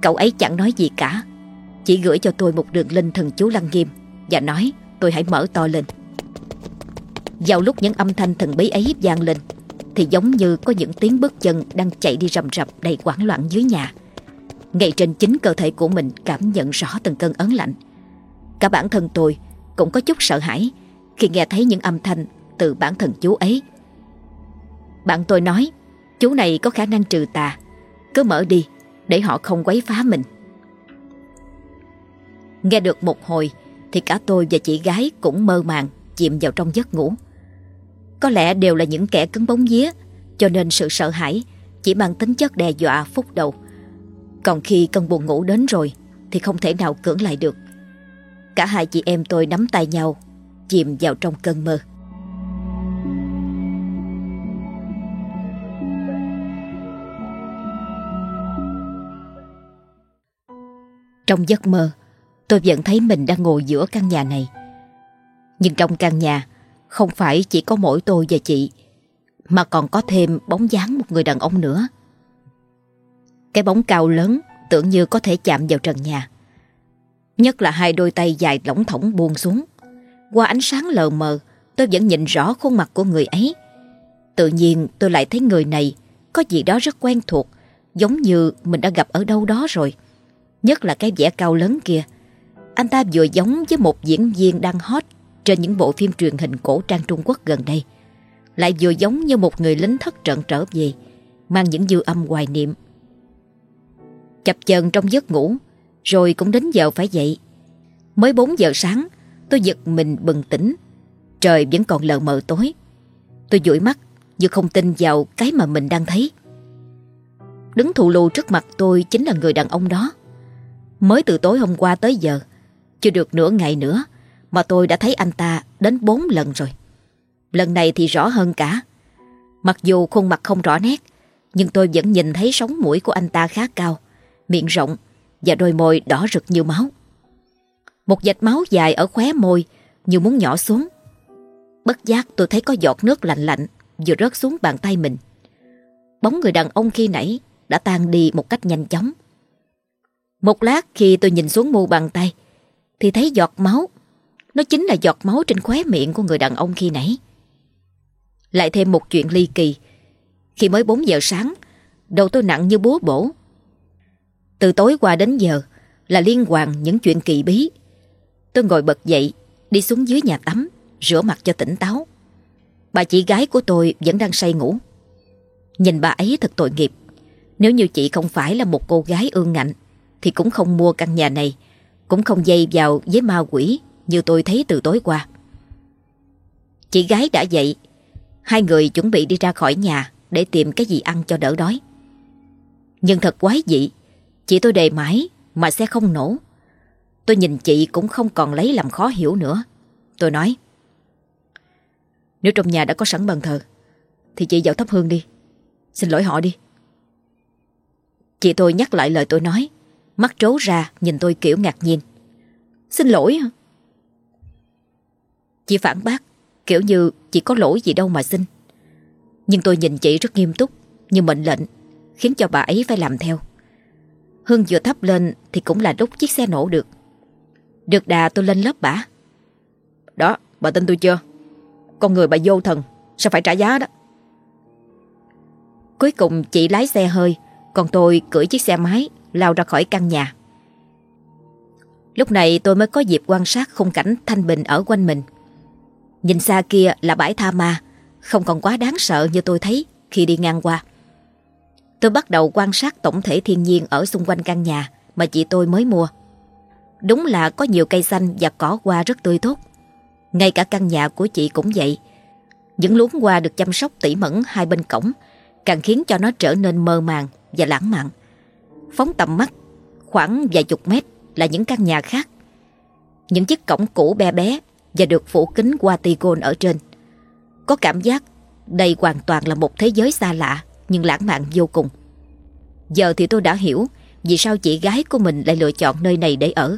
Cậu ấy chẳng nói gì cả, chỉ gửi cho tôi một đường link thần chú Lăng Nghiêm và nói tôi hãy mở to lên. Vào lúc những âm thanh thần bí ấy vang lên thì giống như có những tiếng bước chân đang chạy đi rầm rập đầy hoảng loạn dưới nhà. Ngay trên chính cơ thể của mình cảm nhận rõ từng cơn ớn lạnh. Cả bản thân tôi cũng có chút sợ hãi khi nghe thấy những âm thanh từ bản thân chú ấy. Bạn tôi nói chú này có khả năng trừ tà, cứ mở đi để họ không quấy phá mình. Nghe được một hồi thì cả tôi và chị gái cũng mơ màng chìm vào trong giấc ngủ. Có lẽ đều là những kẻ cứng bóng vía, Cho nên sự sợ hãi Chỉ mang tính chất đe dọa phút đầu. Còn khi cơn buồn ngủ đến rồi, Thì không thể nào cưỡng lại được. Cả hai chị em tôi nắm tay nhau, Chìm vào trong cơn mơ. Trong giấc mơ, Tôi vẫn thấy mình đang ngồi giữa căn nhà này. Nhưng trong căn nhà không phải chỉ có mỗi tôi và chị, Mà còn có thêm bóng dáng một người đàn ông nữa. Cái bóng cao lớn Tưởng như có thể chạm vào trần nhà. Nhất là hai đôi tay dài lỏng thỏng buông xuống. Qua ánh sáng lờ mờ, Tôi vẫn nhìn rõ khuôn mặt của người ấy. Tự nhiên tôi lại thấy người này Có gì đó rất quen thuộc, Giống như mình đã gặp ở đâu đó rồi. Nhất là cái vẻ cao lớn kia. Anh ta vừa giống với một diễn viên đang hot trên những bộ phim truyền hình cổ trang Trung Quốc gần đây. lại vừa giống như một người lính thất trận trở về, mang những dư âm hoài niệm. Chập chờn trong giấc ngủ, rồi cũng đến giờ phải dậy. Mới 4 giờ sáng, tôi giật mình bừng tỉnh. Trời vẫn còn lờ mờ tối. Tôi dụi mắt, vừa không tin vào cái mà mình đang thấy. Đứng thụ lù trước mặt tôi chính là người đàn ông đó. Mới từ tối hôm qua tới giờ, chưa được nửa ngày nữa, mà tôi đã thấy anh ta đến bốn lần rồi. Lần này thì rõ hơn cả. Mặc dù khuôn mặt không rõ nét, nhưng tôi vẫn nhìn thấy sống mũi của anh ta khá cao, miệng rộng và đôi môi đỏ rực như máu. Một vệt máu dài ở khóe môi như muốn nhỏ xuống. Bất giác tôi thấy có giọt nước lạnh lạnh vừa rớt xuống bàn tay mình. Bóng người đàn ông khi nãy đã tan đi một cách nhanh chóng. Một lát khi tôi nhìn xuống mu bàn tay thì thấy giọt máu. Nó chính là giọt máu trên khóe miệng của người đàn ông khi nãy. Lại thêm một chuyện ly kỳ. Khi mới 4 giờ sáng, đầu tôi nặng như búa bổ. Từ tối qua đến giờ là liên hoàn những chuyện kỳ bí. Tôi ngồi bật dậy, đi xuống dưới nhà tắm, rửa mặt cho tỉnh táo. Bà chị gái của tôi vẫn đang say ngủ. Nhìn bà ấy thật tội nghiệp. Nếu như chị không phải là một cô gái ương ngạnh, thì cũng không mua căn nhà này, cũng không dây vào với ma quỷ như tôi thấy từ tối qua. Chị gái đã dậy, hai người chuẩn bị đi ra khỏi nhà để tìm cái gì ăn cho đỡ đói. Nhưng thật quái dị, chị tôi đề mãi mà xe không nổ. Tôi nhìn chị cũng không còn lấy làm khó hiểu nữa. Tôi nói, nếu trong nhà đã có sẵn bàn thờ, thì chị vào thắp hương đi. Xin lỗi họ đi. Chị tôi nhắc lại lời tôi nói, mắt trố ra nhìn tôi kiểu ngạc nhiên. Xin lỗi hả? Chị phản bác, kiểu như chị có lỗi gì đâu mà xin. Nhưng tôi nhìn chị rất nghiêm túc, như mệnh lệnh, khiến cho bà ấy phải làm theo. Hương vừa thắp lên thì cũng là lúc chiếc xe nổ được. Được đà tôi lên lớp bả. Đó, bà tin tôi chưa? Con người bà vô thần, sao phải trả giá đó? Cuối cùng chị lái xe hơi, còn tôi cưỡi chiếc xe máy lao ra khỏi căn nhà. Lúc này tôi mới có dịp quan sát khung cảnh thanh bình ở quanh mình. Nhìn xa kia là bãi tha ma, không còn quá đáng sợ như tôi thấy khi đi ngang qua. Tôi bắt đầu quan sát tổng thể thiên nhiên ở xung quanh căn nhà mà chị tôi mới mua. Đúng là có nhiều cây xanh và cỏ hoa rất tươi tốt. Ngay cả căn nhà của chị cũng vậy. Những luống hoa được chăm sóc tỉ mẩn hai bên cổng càng khiến cho nó trở nên mơ màng và lãng mạn. Phóng tầm mắt, khoảng vài chục mét là những căn nhà khác. Những chiếc cổng cũ bé bé và được phủ kính qua tigon ở trên. Có cảm giác đây hoàn toàn là một thế giới xa lạ, nhưng lãng mạn vô cùng. Giờ thì tôi đã hiểu vì sao chị gái của mình lại lựa chọn nơi này để ở.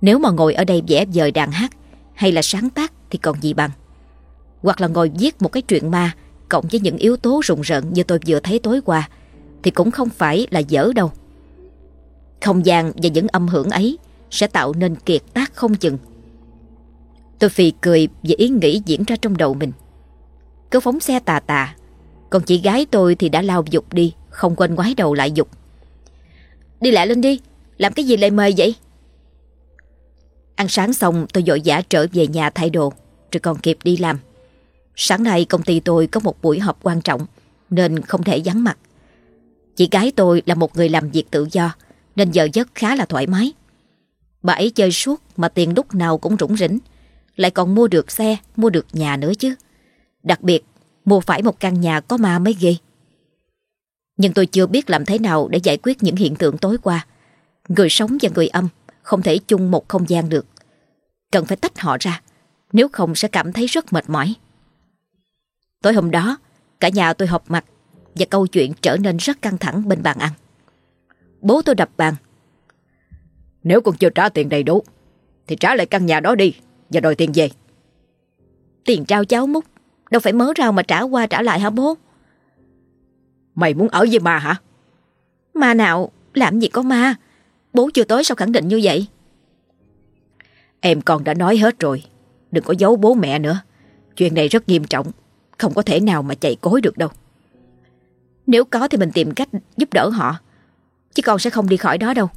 Nếu mà ngồi ở đây vẽ vời đàn hát hay là sáng tác thì còn gì bằng. Hoặc là ngồi viết một cái truyện ma cộng với những yếu tố rùng rợn như tôi vừa thấy tối qua thì cũng không phải là dở đâu. Không gian và những âm hưởng ấy sẽ tạo nên kiệt tác không chừng. Tôi phì cười về ý nghĩ diễn ra trong đầu mình. Cứ phóng xe tà tà, còn chị gái tôi thì đã lao dục đi, không quên ngoái đầu lại dục. Đi lại lên đi, làm cái gì lại mời vậy? Ăn sáng xong tôi dội vã trở về nhà thay đồ, rồi còn kịp đi làm. Sáng nay công ty tôi có một buổi họp quan trọng, nên không thể vắng mặt. Chị gái tôi là một người làm việc tự do, nên giờ giấc khá là thoải mái. Bà ấy chơi suốt mà tiền lúc nào cũng rủng rỉnh, lại còn mua được xe, mua được nhà nữa chứ. Đặc biệt, mua phải một căn nhà có ma mới ghê. Nhưng tôi chưa biết làm thế nào để giải quyết những hiện tượng tối qua. Người sống và người âm không thể chung một không gian được. Cần phải tách họ ra, nếu không sẽ cảm thấy rất mệt mỏi. Tối hôm đó, cả nhà tôi họp mặt và câu chuyện trở nên rất căng thẳng bên bàn ăn. Bố tôi đập bàn. Nếu con chưa trả tiền đầy đủ, thì trả lại căn nhà đó đi và đòi tiền về. Tiền trao cháu múc, đâu phải mớ rau mà trả qua trả lại hả bố? Mày muốn ở với ma hả? Ma nào, làm gì có ma? Bố chưa tới sao khẳng định như vậy? Em con đã nói hết rồi, đừng có giấu bố mẹ nữa. Chuyện này rất nghiêm trọng, không có thể nào mà chạy cối được đâu. Nếu có thì mình tìm cách giúp đỡ họ, chứ con sẽ không đi khỏi đó đâu.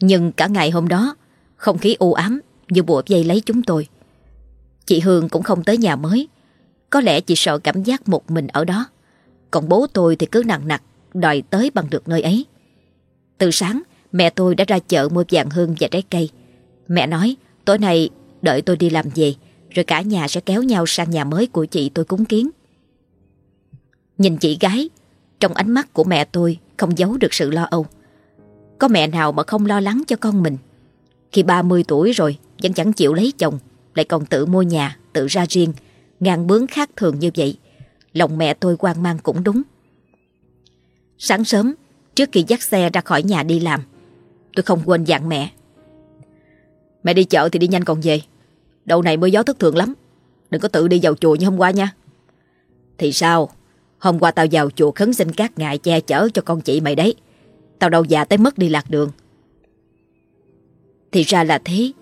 Nhưng cả ngày hôm đó, không khí u ám như bùa dây lấy chúng tôi. Chị Hương cũng không tới nhà mới, Có lẽ chị sợ cảm giác một mình ở đó. Còn bố tôi thì cứ nặng nặc đòi tới bằng được nơi ấy. Từ sáng, mẹ tôi đã ra chợ mua vàng hương và trái cây. Mẹ nói tối nay đợi tôi đi làm về rồi cả nhà sẽ kéo nhau sang nhà mới của chị tôi cúng kiến. Nhìn chị gái, trong ánh mắt của mẹ tôi không giấu được sự lo âu. Có mẹ nào mà không lo lắng cho con mình. Khi 30 tuổi rồi vẫn chẳng chịu lấy chồng, lại còn tự mua nhà, tự ra riêng, ngàn bướng khác thường như vậy. Lòng mẹ tôi quan mang cũng đúng. Sáng sớm, trước khi dắt xe ra khỏi nhà đi làm, tôi không quên dặn mẹ. Mẹ đi chợ thì đi nhanh còn về. Đầu này mưa gió thất thường lắm. Đừng có tự đi vào chùa như hôm qua nha. Thì sao? Hôm qua tao vào chùa khấn xin các ngài che chở cho con chị mày đấy. Tao đâu già tới mất đi lạc đường. Thì ra là thế.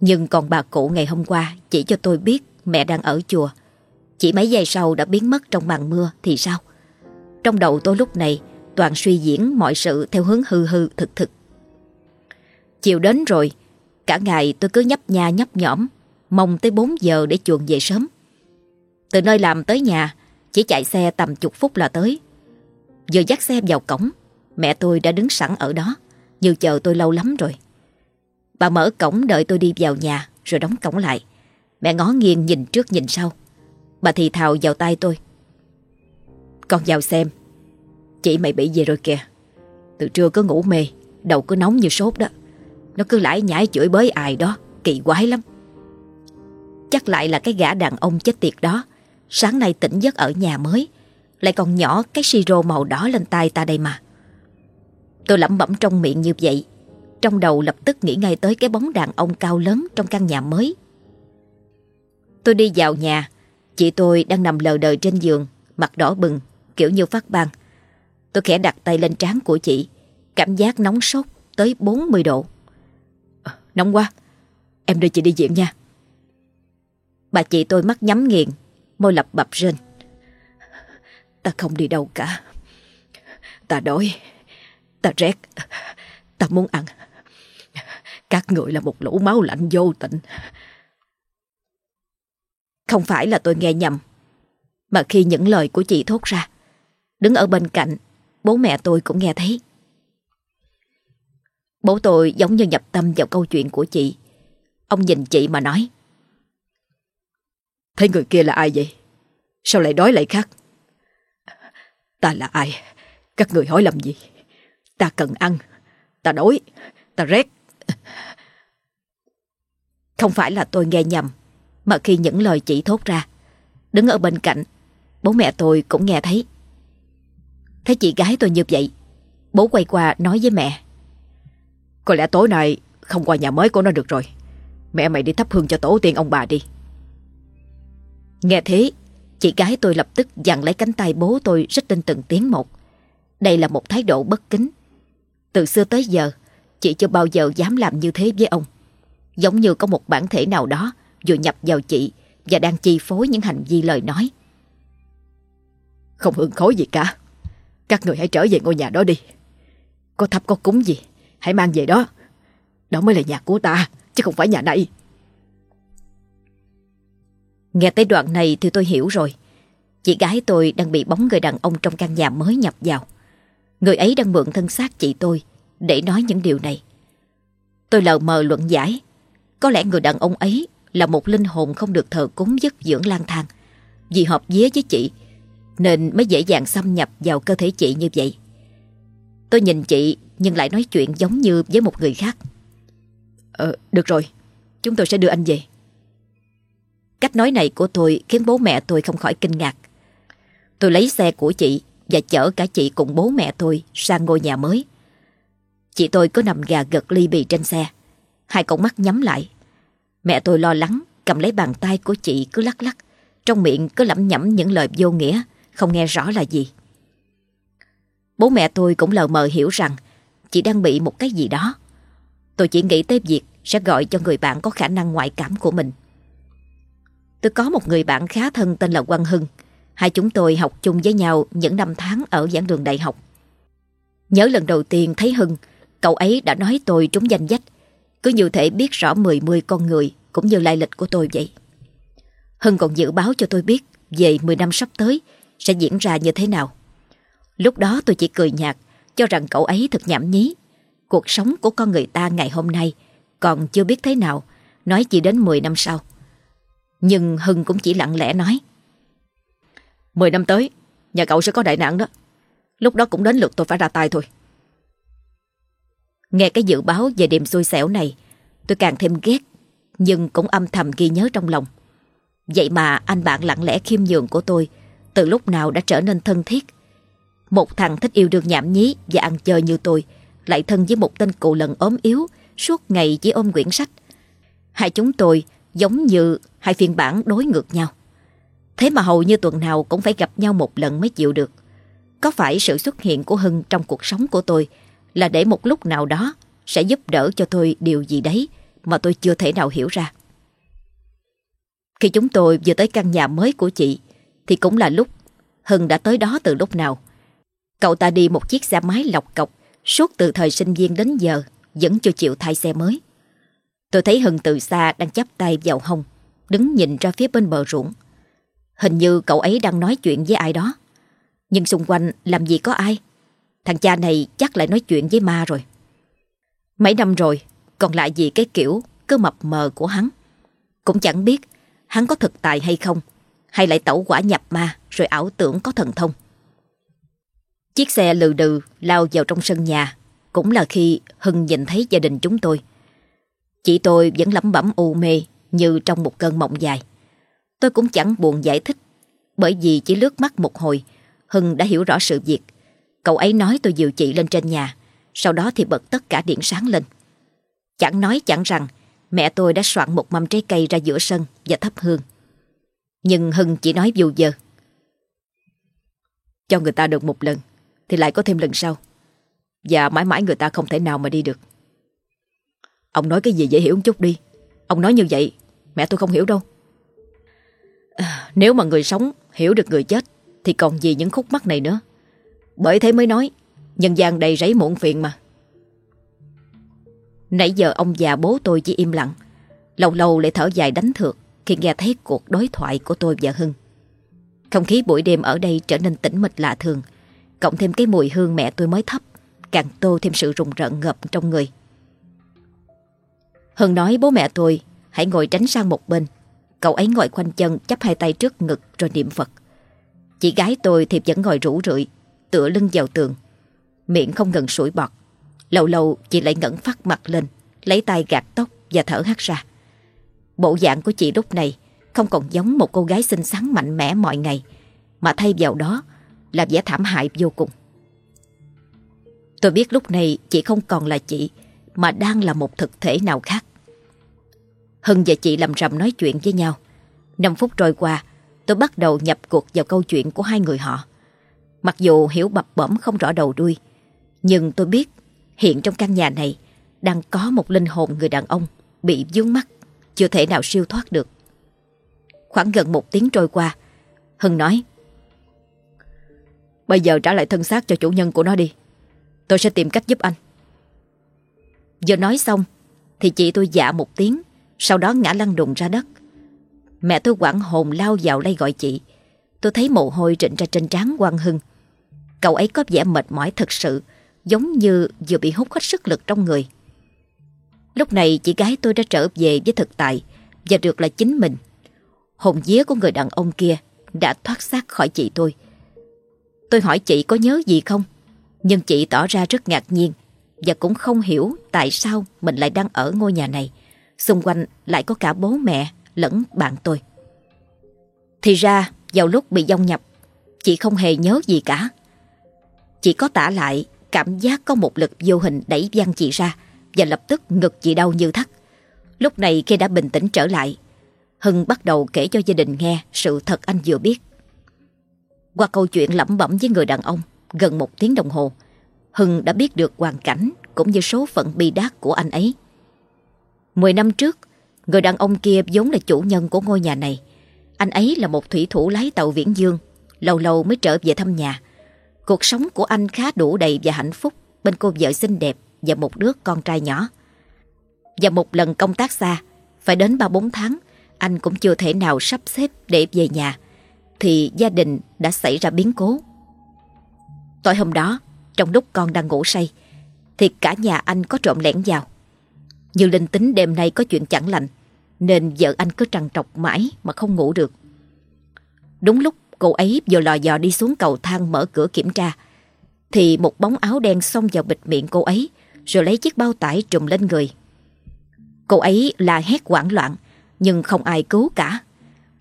Nhưng còn bà cụ ngày hôm qua chỉ cho tôi biết mẹ đang ở chùa. Chỉ mấy giây sau đã biến mất trong màn mưa thì sao? Trong đầu tôi lúc này toàn suy diễn mọi sự theo hướng hư hư thực thực. Chiều đến rồi, cả ngày tôi cứ nhấp nha nhấp nhõm, mong tới 4 giờ để chuồng về sớm. Từ nơi làm tới nhà, chỉ chạy xe tầm chục phút là tới. Vừa dắt xe vào cổng, mẹ tôi đã đứng sẵn ở đó, như chờ tôi lâu lắm rồi. Bà mở cổng đợi tôi đi vào nhà, rồi đóng cổng lại. Mẹ ngó nghiêng nhìn trước nhìn sau. Bà thì thào vào tay tôi. Con vào xem. Chị mày bị gì rồi kìa. Từ trưa cứ ngủ mê, đầu cứ nóng như sốt đó. Nó cứ lãi nhãi chửi bới ai đó, kỳ quái lắm. Chắc lại là cái gã đàn ông chết tiệt đó Sáng nay tỉnh giấc ở nhà mới Lại còn nhỏ cái siro màu đỏ lên tay ta đây mà Tôi lẩm bẩm trong miệng như vậy trong đầu lập tức nghĩ ngay tới cái bóng đàn ông cao lớn trong căn nhà mới. Tôi đi vào nhà. Chị tôi đang nằm lờ đờ trên giường Mặt đỏ bừng Kiểu như phát ban. Tôi khẽ đặt tay lên trán của chị. Cảm giác nóng sốt tới 40 độ. À, Nóng quá. Em đưa chị đi viện nha. Bà chị tôi mắt nhắm nghiền Môi lập bập rên. Ta không đi đâu cả. Ta đói. Ta rét. Ta muốn ăn Các người là một lũ máu lạnh vô tình Không phải là tôi nghe nhầm, Mà khi những lời của chị thốt ra, Đứng ở bên cạnh, Bố mẹ tôi cũng nghe thấy Bố tôi giống như nhập tâm vào câu chuyện của chị Ông nhìn chị mà nói, Thấy người kia là ai vậy? Sao lại đói lại khác? Ta là ai? Các người hỏi làm gì? Ta cần ăn. Ta đói. Ta rét. Không phải là tôi nghe nhầm, mà khi những lời chị thốt ra, đứng ở bên cạnh, bố mẹ tôi cũng nghe thấy. Thấy chị gái tôi như vậy, bố quay qua nói với mẹ. Có lẽ tối nay không qua nhà mới của nó được rồi. Mẹ mày đi thắp hương cho tổ tiên ông bà đi. Nghe thế, chị gái tôi lập tức dặn lấy cánh tay bố tôi rất tin từng tiếng một. Đây là một thái độ bất kính. Từ xưa tới giờ, chị chưa bao giờ dám làm như thế với ông. Giống như có một bản thể nào đó vừa nhập vào chị và đang chi phối những hành vi lời nói. Không hương khối gì cả. Các người hãy trở về ngôi nhà đó đi. Có thắp có cúng gì, hãy mang về đó. Đó mới là nhà của ta, chứ không phải nhà này. Nghe tới đoạn này thì tôi hiểu rồi. Chị gái tôi đang bị bóng người đàn ông trong căn nhà mới nhập vào. Người ấy đang mượn thân xác chị tôi để nói những điều này. Tôi lờ mờ luận giải. Có lẽ người đàn ông ấy là một linh hồn không được thờ cúng dứt dưỡng lang thang. Vì hợp vía với chị nên mới dễ dàng xâm nhập vào cơ thể chị như vậy. Tôi nhìn chị nhưng lại nói chuyện giống như với một người khác. Ờ, được rồi. Chúng tôi sẽ đưa anh về. Cách nói này của tôi khiến bố mẹ tôi không khỏi kinh ngạc. Tôi lấy xe của chị và chở cả chị cùng bố mẹ tôi sang ngôi nhà mới. Chị tôi cứ nằm gà gật ly bì trên xe, hai con mắt nhắm lại. Mẹ tôi lo lắng cầm lấy bàn tay của chị cứ lắc lắc, trong miệng cứ lẩm nhẩm những lời vô nghĩa, không nghe rõ là gì. Bố mẹ tôi cũng lờ mờ hiểu rằng chị đang bị một cái gì đó. Tôi chỉ nghĩ tới việc sẽ gọi cho người bạn có khả năng ngoại cảm của mình. Tôi có một người bạn khá thân tên là Quang Hưng. Hai chúng tôi học chung với nhau những năm tháng ở giảng đường đại học. Nhớ lần đầu tiên thấy Hưng, cậu ấy đã nói tôi trúng danh dách. Cứ như thể biết rõ mười mươi con người cũng như lai lịch của tôi vậy. Hưng còn dự báo cho tôi biết về 10 năm sắp tới sẽ diễn ra như thế nào. Lúc đó tôi chỉ cười nhạt, cho rằng cậu ấy thật nhảm nhí. Cuộc sống của con người ta ngày hôm nay còn chưa biết thế nào, nói chỉ đến 10 năm sau. Nhưng Hưng cũng chỉ lặng lẽ nói. 10 năm tới, nhà cậu sẽ có đại nạn đó. Lúc đó cũng đến lượt tôi phải ra tay thôi. Nghe cái dự báo về đêm xui xẻo này, tôi càng thêm ghét, nhưng cũng âm thầm ghi nhớ trong lòng. Vậy mà anh bạn lặng lẽ khiêm nhường của tôi từ lúc nào đã trở nên thân thiết. Một thằng thích yêu đương nhảm nhí và ăn chơi như tôi lại thân với một tên cụ lần ốm yếu suốt ngày chỉ ôm quyển sách. Hai chúng tôi giống như hai phiên bản đối ngược nhau. Thế mà hầu như tuần nào cũng phải gặp nhau một lần mới chịu được. Có phải sự xuất hiện của Hưng trong cuộc sống của tôi là để một lúc nào đó sẽ giúp đỡ cho tôi điều gì đấy mà tôi chưa thể nào hiểu ra. Khi chúng tôi vừa tới căn nhà mới của chị, thì cũng là lúc Hưng đã tới đó từ lúc nào. Cậu ta đi một chiếc xe máy lọc cọc suốt từ thời sinh viên đến giờ, vẫn chưa chịu thay xe mới. Tôi thấy Hưng từ xa đang chắp tay vào hông, đứng nhìn ra phía bên bờ ruộng. Hình như cậu ấy đang nói chuyện với ai đó. Nhưng xung quanh làm gì có ai. Thằng cha này chắc lại nói chuyện với ma rồi. Mấy năm rồi, còn lại gì cái kiểu cứ mập mờ của hắn. Cũng chẳng biết hắn có thực tài hay không, hay lại tẩu quả nhập ma rồi ảo tưởng có thần thông. Chiếc xe lừ đừ lao vào trong sân nhà, cũng là khi Hưng nhìn thấy gia đình chúng tôi. Chị tôi vẫn lẩm bẩm u mê như trong một cơn mộng dài. Tôi cũng chẳng buồn giải thích, bởi vì chỉ lướt mắt một hồi, Hưng đã hiểu rõ sự việc. Cậu ấy nói tôi dìu chị lên trên nhà, sau đó thì bật tất cả điện sáng lên. Chẳng nói chẳng rằng, mẹ tôi đã soạn một mâm trái cây ra giữa sân và thắp hương. Nhưng Hưng chỉ nói dù giờ. Cho người ta được một lần, thì lại có thêm lần sau. Và mãi mãi người ta không thể nào mà đi được. Ông nói cái gì dễ hiểu một chút đi. Ông nói như vậy, mẹ tôi không hiểu đâu. Nếu mà người sống hiểu được người chết, thì còn gì những khúc mắc này nữa. Bởi thế mới nói, nhân gian đầy rẫy muộn phiền mà. Nãy giờ ông già bố tôi chỉ im lặng Lâu lâu lại thở dài đánh thược Khi nghe thấy cuộc đối thoại của tôi và Hưng Không khí buổi đêm ở đây trở nên tĩnh mịch lạ thường Cộng thêm cái mùi hương mẹ tôi mới thấp Càng tô thêm sự rùng rợn ngập trong người Hưng nói bố mẹ tôi Hãy ngồi tránh sang một bên Cậu ấy ngồi khoanh chân, chắp hai tay trước ngực rồi niệm Phật. Chị gái tôi thì vẫn ngồi rủ rượi, Tựa lưng vào tường. Miệng không ngừng sủi bọt. Lâu lâu chị lại ngẩng phát mặt lên, Lấy tay gạt tóc và thở hắt ra. Bộ dạng của chị lúc này Không còn giống một cô gái xinh xắn mạnh mẽ mọi ngày, Mà thay vào đó Là vẻ thảm hại vô cùng. Tôi biết lúc này chị không còn là chị, Mà đang là một thực thể nào khác. Hưng và chị làm rầm nói chuyện với nhau Năm phút trôi qua Tôi bắt đầu nhập cuộc vào câu chuyện của hai người họ Mặc dù hiểu bập bẩm không rõ đầu đuôi Nhưng tôi biết Hiện trong căn nhà này đang có một linh hồn người đàn ông bị vướng mắt, chưa thể nào siêu thoát được. Khoảng gần một tiếng trôi qua, Hưng nói Bây giờ trả lại thân xác cho chủ nhân của nó đi. Tôi sẽ tìm cách giúp anh. Vừa nói xong, thì chị tôi dạ một tiếng, sau đó ngã lăn đùng ra đất. Mẹ tôi quảng hồn lao vào đây gọi chị. Tôi thấy mồ hôi trịnh ra trên trán Quang Hưng. Cậu ấy có vẻ mệt mỏi thật sự, giống như vừa bị hút hết sức lực trong người. Lúc này chị gái tôi đã trở về với thực tại và được là chính mình. Hồn vía của người đàn ông kia đã thoát xác khỏi chị tôi. Tôi hỏi chị có nhớ gì không? Nhưng chị tỏ ra rất ngạc nhiên và cũng không hiểu tại sao mình lại đang ở ngôi nhà này. Xung quanh lại có cả bố mẹ lẫn bạn tôi. Thì ra vào lúc bị dông nhập, chị không hề nhớ gì cả. Chị có tả lại cảm giác có một lực vô hình đẩy văng chị ra và lập tức ngực chị đau như thắt. Lúc này khi đã bình tĩnh trở lại, Hưng bắt đầu kể cho gia đình nghe sự thật anh vừa biết. Qua câu chuyện lẩm bẩm với người đàn ông gần một tiếng đồng hồ, Hưng đã biết được hoàn cảnh cũng như số phận bi đát của anh ấy. Mười năm trước, người đàn ông kia vốn là chủ nhân của ngôi nhà này. Anh ấy là một thủy thủ lái tàu viễn dương, lâu lâu mới trở về thăm nhà. Cuộc sống của anh khá đủ đầy và hạnh phúc bên cô vợ xinh đẹp và một đứa con trai nhỏ. Và một lần công tác xa, phải đến 3-4 tháng, anh cũng chưa thể nào sắp xếp để về nhà. thì gia đình đã xảy ra biến cố. Tối hôm đó, trong lúc con đang ngủ say, thì cả nhà anh có trộm lẻn vào. Như linh tính đêm nay có chuyện chẳng lành, nên vợ anh cứ trằn trọc mãi mà không ngủ được. Đúng lúc cô ấy vừa lò dò đi xuống cầu thang mở cửa kiểm tra, thì một bóng áo đen xông vào bịt miệng cô ấy, rồi lấy chiếc bao tải trùm lên người. Cô ấy la hét hoảng loạn, nhưng không ai cứu cả.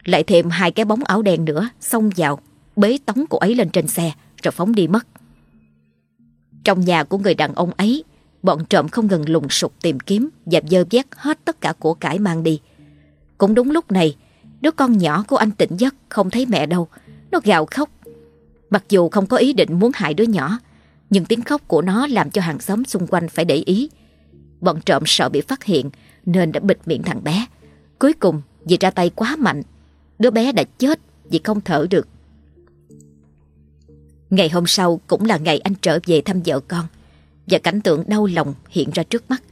Lại thêm hai cái bóng áo đen nữa xông vào, bế tống cô ấy lên trên xe, rồi phóng đi mất. Trong nhà của người đàn ông ấy, bọn trộm không ngừng lùng sục tìm kiếm và dơ vét hết tất cả của cải mang đi. Cũng đúng lúc này, đứa con nhỏ của anh tỉnh giấc không thấy mẹ đâu. Nó gào khóc. Mặc dù không có ý định muốn hại đứa nhỏ, nhưng tiếng khóc của nó làm cho hàng xóm xung quanh phải để ý. Bọn trộm sợ bị phát hiện nên đã bịt miệng thằng bé. Cuối cùng vì ra tay quá mạnh, đứa bé đã chết vì không thở được. Ngày hôm sau cũng là ngày anh trở về thăm vợ con và cảnh tượng đau lòng hiện ra trước mắt.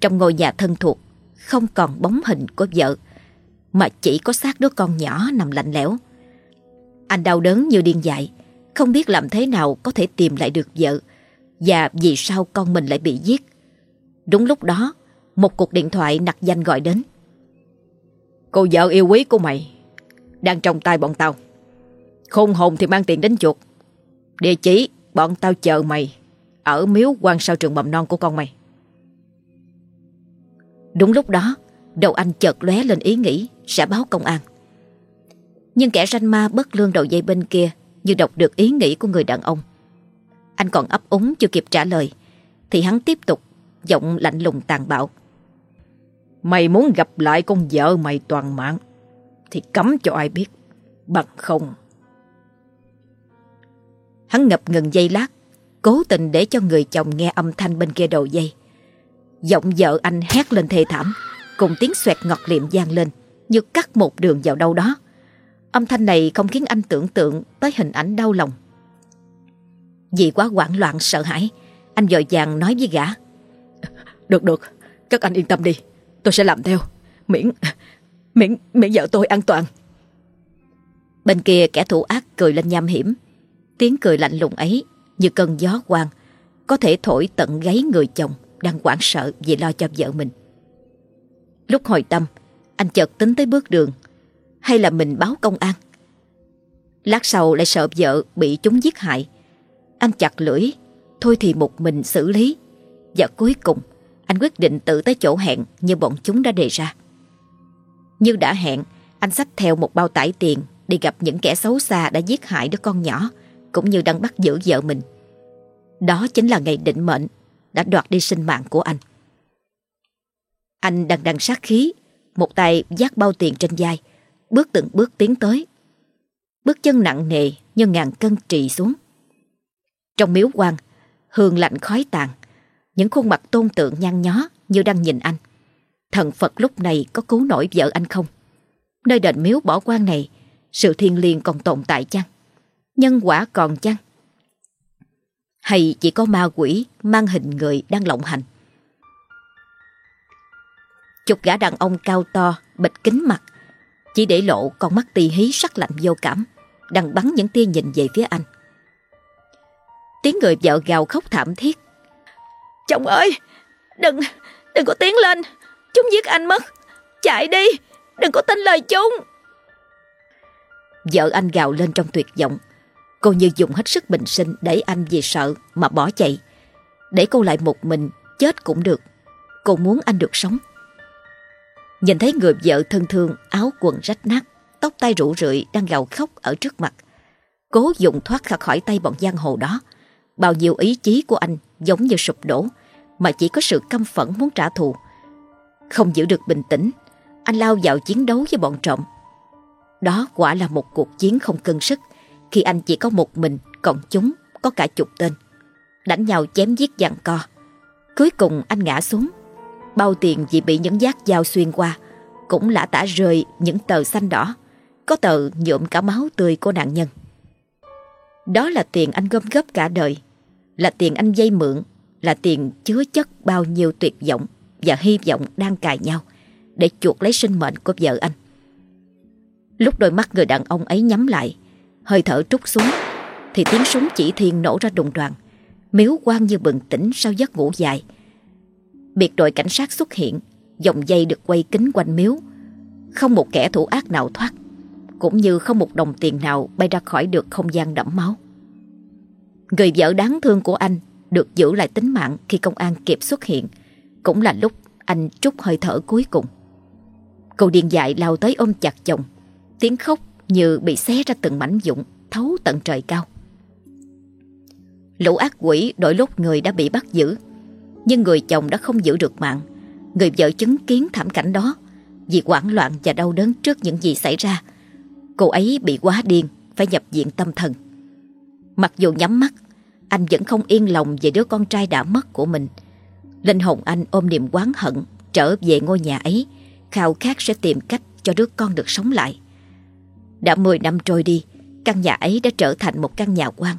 Trong ngôi nhà thân thuộc không còn bóng hình của vợ mà chỉ có xác đứa con nhỏ nằm lạnh lẽo. Anh đau đớn như điên dại, không biết làm thế nào có thể tìm lại được vợ và vì sao con mình lại bị giết. Đúng lúc đó, một cuộc điện thoại nặc danh gọi đến. Cô vợ yêu quý của mày đang trong tay bọn tao. Khôn hồn thì mang tiền đến chuột. Địa chỉ bọn tao chờ mày ở miếu quan sao trường mầm non của con mày. Đúng lúc đó, đầu anh chợt lóe lên ý nghĩ sẽ báo công an. Nhưng kẻ ranh ma bất lương đầu dây bên kia như đọc được ý nghĩ của người đàn ông. Anh còn ấp úng chưa kịp trả lời thì hắn tiếp tục giọng lạnh lùng tàn bạo. Mày muốn gặp lại con vợ mày toàn mạng thì cấm cho ai biết bằng không. Hắn ngập ngừng dây lát cố tình để cho người chồng nghe âm thanh bên kia đầu dây. Giọng vợ anh hét lên thê thảm, cùng tiếng xoẹt ngọt liệm gian lên, như cắt một đường vào đâu đó. Âm thanh này không khiến anh tưởng tượng tới hình ảnh đau lòng. Vì quá hoảng loạn sợ hãi, anh dội vàng nói với gã. Được được, các anh yên tâm đi, tôi sẽ làm theo, miễn, miễn, miễn vợ tôi an toàn. Bên kia kẻ thủ ác cười lên nham hiểm, tiếng cười lạnh lùng ấy như cơn gió quang, có thể thổi tận gáy người chồng đang hoảng sợ vì lo cho vợ mình. Lúc hồi tâm, anh chợt tính tới bước đường, hay là mình báo công an. Lát sau lại sợ vợ bị chúng giết hại. Anh chặt lưỡi, thôi thì một mình xử lý. Và cuối cùng, anh quyết định tự tới chỗ hẹn như bọn chúng đã đề ra. Như đã hẹn, anh xách theo một bao tải tiền đi gặp những kẻ xấu xa đã giết hại đứa con nhỏ, cũng như đang bắt giữ vợ mình. Đó chính là ngày định mệnh đã đoạt đi sinh mạng của anh. Anh đằng đằng sát khí, một tay giác bao tiền trên vai, bước từng bước tiến tới. Bước chân nặng nề như ngàn cân trì xuống. Trong miếu quan, hương lạnh khói tàn, những khuôn mặt tôn tượng nhăn nhó như đang nhìn anh. Thần Phật lúc này có cứu nổi vợ anh không? Nơi đền miếu bỏ quan này, sự thiên liêng còn tồn tại chăng? Nhân quả còn chăng? Hay chỉ có ma quỷ mang hình người đang lộng hành? Chục gã đàn ông cao to, bịch kính mặt, chỉ để lộ con mắt tì hí sắc lạnh vô cảm, đang bắn những tia nhìn về phía anh. Tiếng người vợ gào khóc thảm thiết. Chồng ơi, đừng, đừng có tiến lên, chúng giết anh mất. Chạy đi, đừng có tin lời chúng. Vợ anh gào lên trong tuyệt vọng. Cô như dùng hết sức bình sinh để anh vì sợ mà bỏ chạy. Để cô lại một mình, chết cũng được. Cô muốn anh được sống. Nhìn thấy người vợ thân thương, áo quần rách nát, tóc tai rủ rượi đang gào khóc ở trước mặt. Cố dùng thoát ra khỏi tay bọn giang hồ đó. Bao nhiêu ý chí của anh giống như sụp đổ, mà chỉ có sự căm phẫn muốn trả thù. Không giữ được bình tĩnh, anh lao vào chiến đấu với bọn trộm. Đó quả là một cuộc chiến không cân sức, khi anh chỉ có một mình, còn chúng có cả chục tên. Đánh nhau chém giết giằng co. Cuối cùng anh ngã xuống. Bao tiền vì bị những giác dao xuyên qua, cũng lã tả rơi những tờ xanh đỏ, có tờ nhuộm cả máu tươi của nạn nhân. Đó là tiền anh gom góp cả đời, là tiền anh dây mượn, là tiền chứa chất bao nhiêu tuyệt vọng và hy vọng đang cài nhau để chuộc lấy sinh mệnh của vợ anh. Lúc đôi mắt người đàn ông ấy nhắm lại, hơi thở trút xuống, thì tiếng súng chỉ thiên nổ ra đùng đoàn. Miếu quan như bừng tỉnh sau giấc ngủ dài. Biệt đội cảnh sát xuất hiện, dòng dây được quay kính quanh miếu. Không một kẻ thủ ác nào thoát, cũng như không một đồng tiền nào bay ra khỏi được không gian đẫm máu. Người vợ đáng thương của anh được giữ lại tính mạng khi công an kịp xuất hiện, cũng là lúc anh trút hơi thở cuối cùng. Cô điên dại lao tới ôm chặt chồng, tiếng khóc như bị xé ra từng mảnh dụng, thấu tận trời cao. Lũ ác quỷ đổi lúc người đã bị bắt giữ, nhưng người chồng đã không giữ được mạng. Người vợ chứng kiến thảm cảnh đó, vì hoảng loạn và đau đớn trước những gì xảy ra. Cô ấy bị quá điên, phải nhập viện tâm thần. Mặc dù nhắm mắt, anh vẫn không yên lòng về đứa con trai đã mất của mình. Linh hồn anh ôm niềm oán hận trở về ngôi nhà ấy, khao khát sẽ tìm cách cho đứa con được sống lại. Đã 10 năm trôi đi, căn nhà ấy đã trở thành một căn nhà quan.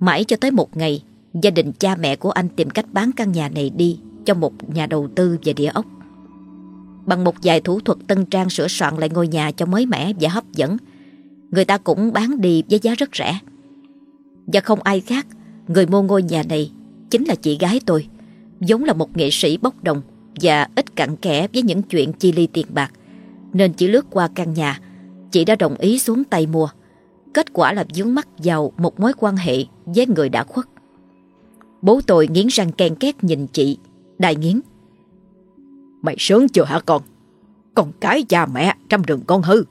Mãi cho tới một ngày, gia đình cha mẹ của anh tìm cách bán căn nhà này đi cho một nhà đầu tư về địa ốc. Bằng một vài thủ thuật tân trang sửa soạn lại ngôi nhà cho mới mẻ và hấp dẫn, người ta cũng bán đi với giá rất rẻ. Và không ai khác, người mua ngôi nhà này chính là chị gái tôi, giống là một nghệ sĩ bốc đồng và ít cặn kẽ với những chuyện chi ly tiền bạc. Nên chỉ lướt qua căn nhà, chị đã đồng ý xuống tay mua. Kết quả là dướng mắt vào một mối quan hệ với người đã khuất. Bố tôi nghiến răng ken két nhìn chị, đại nghiến. Mày sướng chưa hả con? Con cái cha mẹ trăm đường con hư.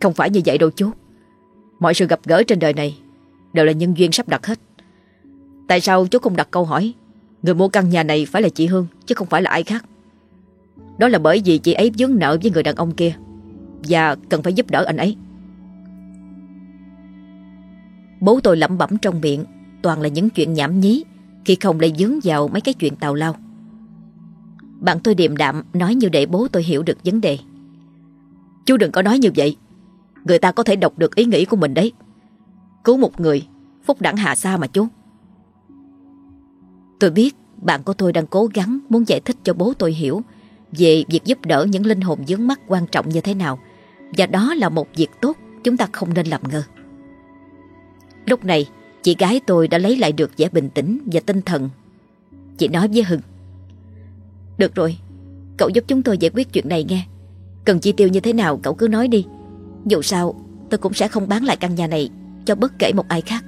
Không phải như vậy đâu chú. Mọi sự gặp gỡ trên đời này đều là nhân duyên sắp đặt hết. Tại sao chú không đặt câu hỏi Người mua căn nhà này phải là chị Hương Chứ không phải là ai khác Đó là bởi vì chị ấy vướng nợ với người đàn ông kia và cần phải giúp đỡ anh ấy. Bố tôi lẩm bẩm trong miệng, Toàn là những chuyện nhảm nhí, Khi không lại dướng vào mấy cái chuyện tào lao. Bạn tôi điềm đạm Nói như để bố tôi hiểu được vấn đề. Chú đừng có nói như vậy. Người ta có thể đọc được ý nghĩ của mình đấy. Cứu một người, Phúc đẳng hạ xa mà chú. Tôi biết bạn của tôi đang cố gắng muốn giải thích cho bố tôi hiểu về việc giúp đỡ những linh hồn dướng mắt quan trọng như thế nào và đó là một việc tốt chúng ta không nên làm ngơ. Lúc này, chị gái tôi đã lấy lại được vẻ bình tĩnh và tinh thần. Chị nói với Hưng Được rồi, cậu giúp chúng tôi giải quyết chuyện này nghe. Cần chi tiêu như thế nào cậu cứ nói đi. Dù sao, tôi cũng sẽ không bán lại căn nhà này cho bất kể một ai khác.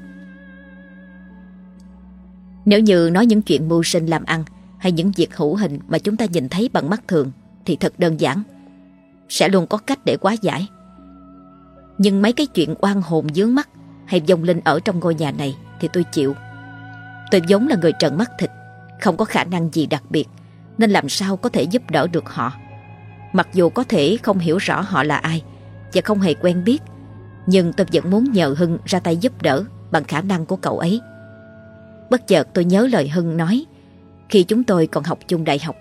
Nếu như nói những chuyện mưu sinh làm ăn hay những việc hữu hình mà chúng ta nhìn thấy bằng mắt thường thì thật đơn giản. Sẽ luôn có cách để quá giải. Nhưng mấy cái chuyện oan hồn dướng mắt hay dông linh ở trong ngôi nhà này thì tôi chịu. Tôi giống là người trần mắt thịt, không có khả năng gì đặc biệt nên làm sao có thể giúp đỡ được họ. Mặc dù có thể không hiểu rõ họ là ai và không hề quen biết nhưng tôi vẫn muốn nhờ Hưng ra tay giúp đỡ bằng khả năng của cậu ấy. Bất chợt tôi nhớ lời Hưng nói khi chúng tôi còn học chung đại học,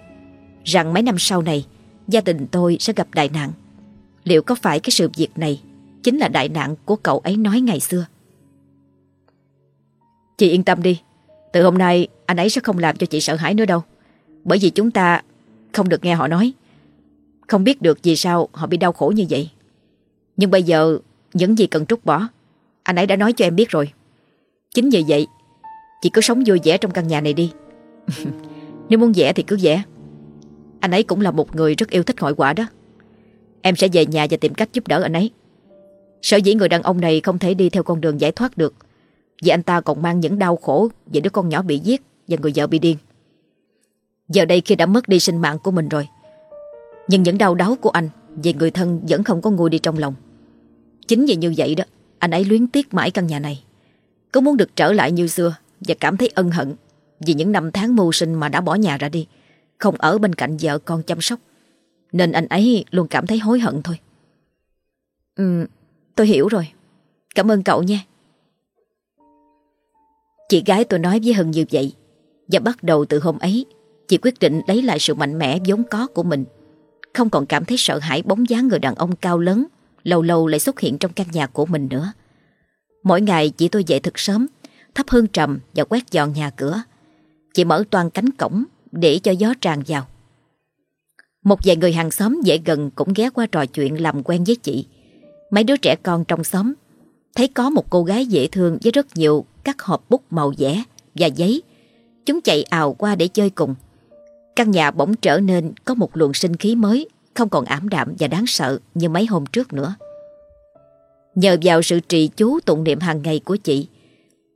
rằng mấy năm sau này, gia đình tôi sẽ gặp đại nạn. Liệu có phải cái sự việc này chính là đại nạn của cậu ấy nói ngày xưa? Chị yên tâm đi. Từ hôm nay anh ấy sẽ không làm cho chị sợ hãi nữa đâu. Bởi vì chúng ta không được nghe họ nói. Không biết được vì sao họ bị đau khổ như vậy. Nhưng bây giờ, những gì cần trút bỏ, Anh ấy đã nói cho em biết rồi Chính vì vậy, Chị cứ sống vui vẻ trong căn nhà này đi Ừ. Nếu muốn vẽ thì cứ vẽ. Anh ấy cũng là một người rất yêu thích hội quả đó. Em sẽ về nhà và tìm cách giúp đỡ anh ấy. Sở dĩ người đàn ông này không thể đi theo con đường giải thoát được, Vì anh ta còn mang những đau khổ Về đứa con nhỏ bị giết Và người vợ bị điên. Giờ đây khi đã mất đi sinh mạng của mình rồi, Nhưng những đau đớn của anh Về người thân vẫn không có nguôi đi trong lòng. Chính vì như vậy đó, Anh ấy luyến tiếc mãi căn nhà này. Cứ muốn được trở lại như xưa Và cảm thấy ân hận vì những năm tháng mưu sinh mà đã bỏ nhà ra đi. Không ở bên cạnh vợ con chăm sóc. Nên anh ấy luôn cảm thấy hối hận thôi. Ừ tôi hiểu rồi. Cảm ơn cậu nha. Chị gái tôi nói với Hân như vậy Và bắt đầu từ hôm ấy Chị quyết định lấy lại sự mạnh mẽ vốn có của mình. Không còn cảm thấy sợ hãi bóng dáng người đàn ông cao lớn lâu lâu lại xuất hiện trong căn nhà của mình nữa. Mỗi ngày chị tôi dậy thật sớm, thắp hương trầm và quét dọn nhà cửa. Chị mở toàn cánh cổng để cho gió tràn vào. Một vài người hàng xóm dễ gần cũng ghé qua trò chuyện làm quen với chị. Mấy đứa trẻ con trong xóm thấy có một cô gái dễ thương với rất nhiều các hộp bút màu vẽ và giấy. Chúng chạy ào qua để chơi cùng. Căn nhà bỗng trở nên có một luồng sinh khí mới, không còn ảm đạm và đáng sợ như mấy hôm trước nữa. Nhờ vào sự trì chú tụng niệm hàng ngày của chị,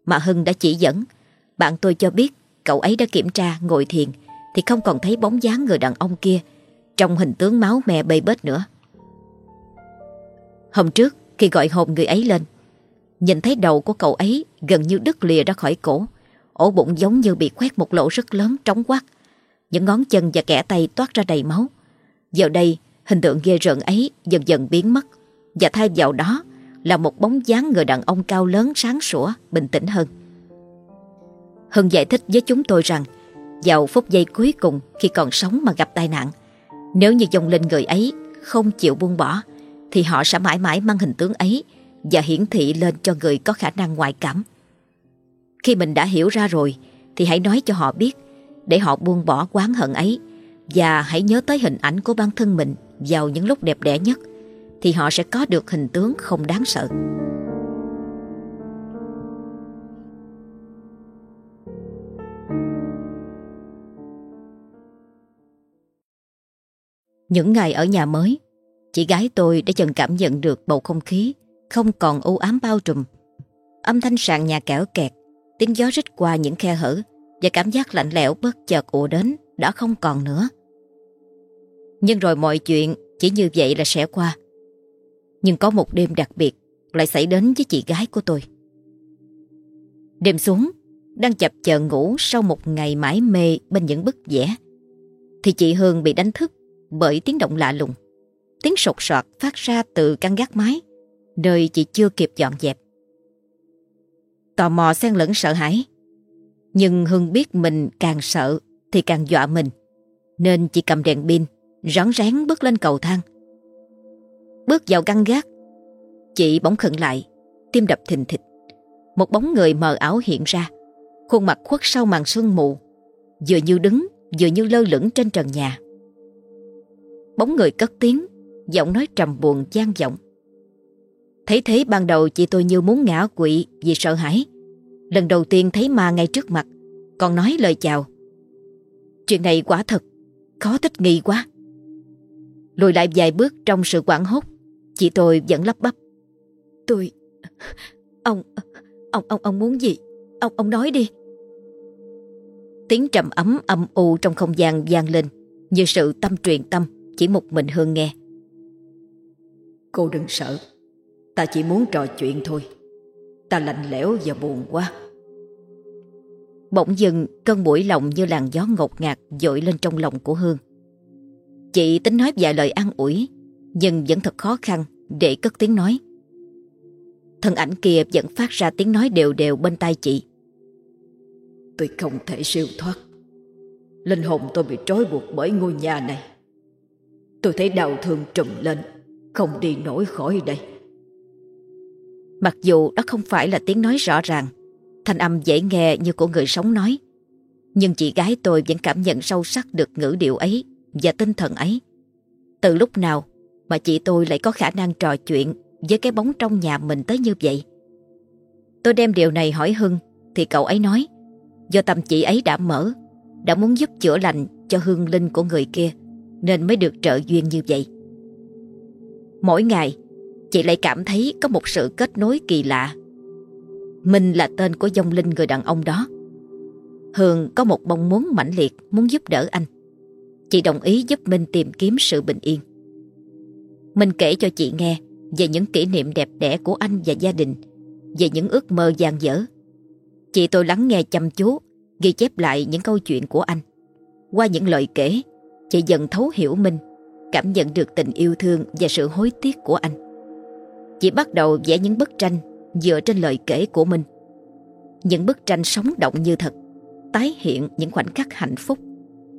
mà Hưng đã chỉ dẫn, bạn tôi cho biết cậu ấy đã kiểm tra ngồi thiền thì không còn thấy bóng dáng người đàn ông kia trong hình tướng máu me bê bết nữa. Hôm trước khi gọi hồn người ấy lên, nhìn thấy đầu của cậu ấy gần như đứt lìa ra khỏi cổ, ổ bụng giống như bị khoét một lỗ rất lớn trống quát. Những ngón chân và kẻ tay toát ra đầy máu. Giờ đây, hình tượng ghê rợn ấy dần dần biến mất và thay vào đó là một bóng dáng người đàn ông cao lớn sáng sủa, bình tĩnh hơn. Hưng giải thích với chúng tôi rằng vào phút giây cuối cùng khi còn sống mà gặp tai nạn, nếu như dòng linh người ấy không chịu buông bỏ thì họ sẽ mãi mãi mang hình tướng ấy và hiển thị lên cho người có khả năng ngoại cảm. Khi mình đã hiểu ra rồi thì hãy nói cho họ biết để họ buông bỏ quán hận ấy và hãy nhớ tới hình ảnh của bản thân mình vào những lúc đẹp đẽ nhất thì họ sẽ có được hình tướng không đáng sợ. Những ngày ở nhà mới, chị gái tôi đã dần cảm nhận được bầu không khí không còn u ám bao trùm. Âm thanh sàn nhà kẻo kẹt, tiếng gió rít qua những khe hở và cảm giác lạnh lẽo bất chợt ùa đến đã không còn nữa. Nhưng rồi mọi chuyện chỉ như vậy là sẽ qua. Nhưng có một đêm đặc biệt lại xảy đến với chị gái của tôi. Đêm xuống, đang chập chờn ngủ sau một ngày mãi mê bên những bức vẽ, thì chị Hương bị đánh thức bởi tiếng động lạ lùng. Tiếng sột soạt phát ra từ căn gác mái, nơi chị chưa kịp dọn dẹp. Tò mò xen lẫn sợ hãi. Nhưng Hương biết mình càng sợ thì càng dọa mình, nên chị cầm đèn pin, rón rén bước lên cầu thang. Bước vào căn gác, chị bỗng khựng lại, tim đập thình thịch. Một bóng người mờ ảo hiện ra, khuôn mặt khuất sau màn sương mù, vừa như đứng, vừa như lơ lửng trên trần nhà. Bóng người cất tiếng, giọng nói trầm buồn gian vọng. Thấy thế ban đầu chị tôi như muốn ngã quỵ vì sợ hãi. Lần đầu tiên thấy ma ngay trước mặt, còn nói lời chào. Chuyện này quả thật, khó thích nghi quá. Lùi lại vài bước trong sự quảng hốt, chị tôi vẫn lắp bắp. Tôi... Ông... Ông ông ông muốn gì? Ông ông nói đi. Tiếng trầm ấm âm u trong không gian vang lên như sự tâm truyền tâm chỉ một mình Hương nghe. Cô đừng sợ, ta chỉ muốn trò chuyện thôi. Ta lạnh lẽo và buồn quá. Bỗng dừng cơn mũi lòng như làn gió ngột ngạt dội lên trong lòng của Hương. Chị tính nói vài lời an ủi, nhưng vẫn thật khó khăn để cất tiếng nói. Thân ảnh kia vẫn phát ra tiếng nói đều đều bên tai chị. Tôi không thể siêu thoát. Linh hồn tôi bị trói buộc bởi ngôi nhà này. Tôi thấy đau thương trùm lên, không đi nổi khỏi đây. Mặc dù đó không phải là tiếng nói rõ ràng, thanh âm dễ nghe như của người sống nói, nhưng chị gái tôi vẫn cảm nhận sâu sắc được ngữ điệu ấy và tinh thần ấy. Từ lúc nào mà chị tôi lại có khả năng trò chuyện với cái bóng trong nhà mình tới như vậy? Tôi đem điều này hỏi Hưng thì cậu ấy nói do tâm chị ấy đã mở, đã muốn giúp chữa lành cho hương linh của người kia nên mới được trợ duyên như vậy. Mỗi ngày, chị lại cảm thấy có một sự kết nối kỳ lạ. Minh là tên của dông linh người đàn ông đó. Hương có một mong muốn mãnh liệt muốn giúp đỡ anh. Chị đồng ý giúp Minh tìm kiếm sự bình yên. Minh kể cho chị nghe về những kỷ niệm đẹp đẽ của anh và gia đình, về những ước mơ gian dở. Chị tôi lắng nghe chăm chú, ghi chép lại những câu chuyện của anh. Qua những lời kể, chị dần thấu hiểu Minh, cảm nhận được tình yêu thương và sự hối tiếc của anh. Chị bắt đầu vẽ những bức tranh dựa trên lời kể của Minh. Những bức tranh sống động như thật, tái hiện những khoảnh khắc hạnh phúc,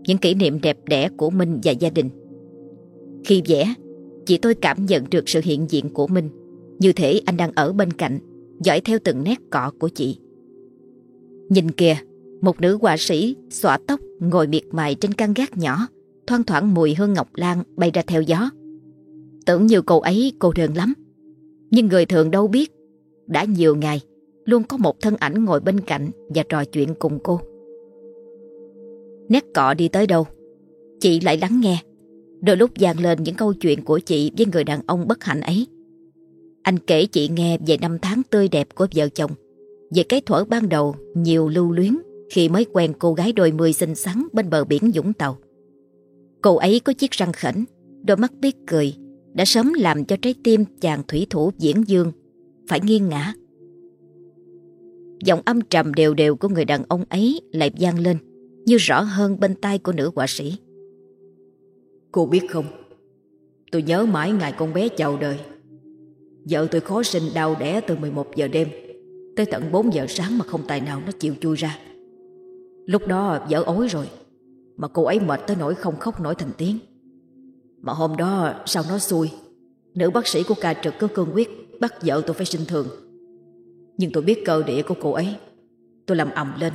những kỷ niệm đẹp đẽ của Minh và gia đình. Khi vẽ, chị tôi cảm nhận được sự hiện diện của Minh, như thể anh đang ở bên cạnh, dõi theo từng nét cọ của chị. Nhìn kìa, một nữ họa sĩ xõa tóc ngồi miệt mài trên căn gác nhỏ, thoang thoảng mùi hương ngọc lan bay ra theo gió. Tưởng như cô ấy cô đơn lắm. Nhưng người thường đâu biết, đã nhiều ngày luôn có một thân ảnh ngồi bên cạnh và trò chuyện cùng cô. Nét cọ đi tới đâu, chị lại lắng nghe. Đôi lúc dàn lên những câu chuyện của chị với người đàn ông bất hạnh ấy. Anh kể chị nghe về năm tháng tươi đẹp của vợ chồng, về cái thuở ban đầu nhiều lưu luyến khi mới quen cô gái đôi mươi xinh xắn bên bờ biển Dũng Tàu. Cô ấy có chiếc răng khỉnh, đôi mắt biết cười, đã sớm làm cho trái tim chàng thủy thủ diễn dương phải nghiêng ngã. Giọng âm trầm đều đều của người đàn ông ấy lại vang lên như rõ hơn bên tai của nữ họa sĩ. Cô biết không, tôi nhớ mãi ngày con bé chào đời. Vợ tôi khó sinh đau đẻ từ 11 giờ đêm tới tận 4 giờ sáng mà không tài nào nó chịu chui ra. Lúc đó vợ ối rồi, mà cô ấy mệt tới nỗi không khóc nổi thành tiếng. Mà hôm đó sao nó xui, nữ bác sĩ của ca trực cứ cương quyết bắt vợ tôi phải sinh thường. Nhưng tôi biết cơ địa của cô ấy, tôi làm ầm lên,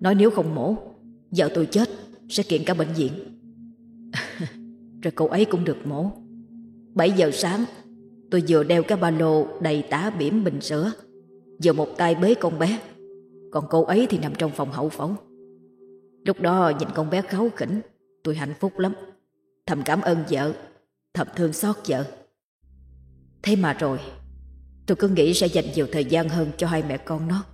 nói nếu không mổ, vợ tôi chết sẽ kiện cả bệnh viện. Rồi cô ấy cũng được mổ 7 giờ sáng Tôi vừa đeo cái ba lô đầy tả bỉm bình sữa Vừa một tay bế con bé Còn cô ấy thì nằm trong phòng hậu phẫu Lúc đó nhìn con bé kháu khỉnh Tôi hạnh phúc lắm. Thầm cảm ơn vợ, Thầm thương xót vợ. Thế mà rồi, Tôi cứ nghĩ sẽ dành nhiều thời gian hơn cho hai mẹ con nó.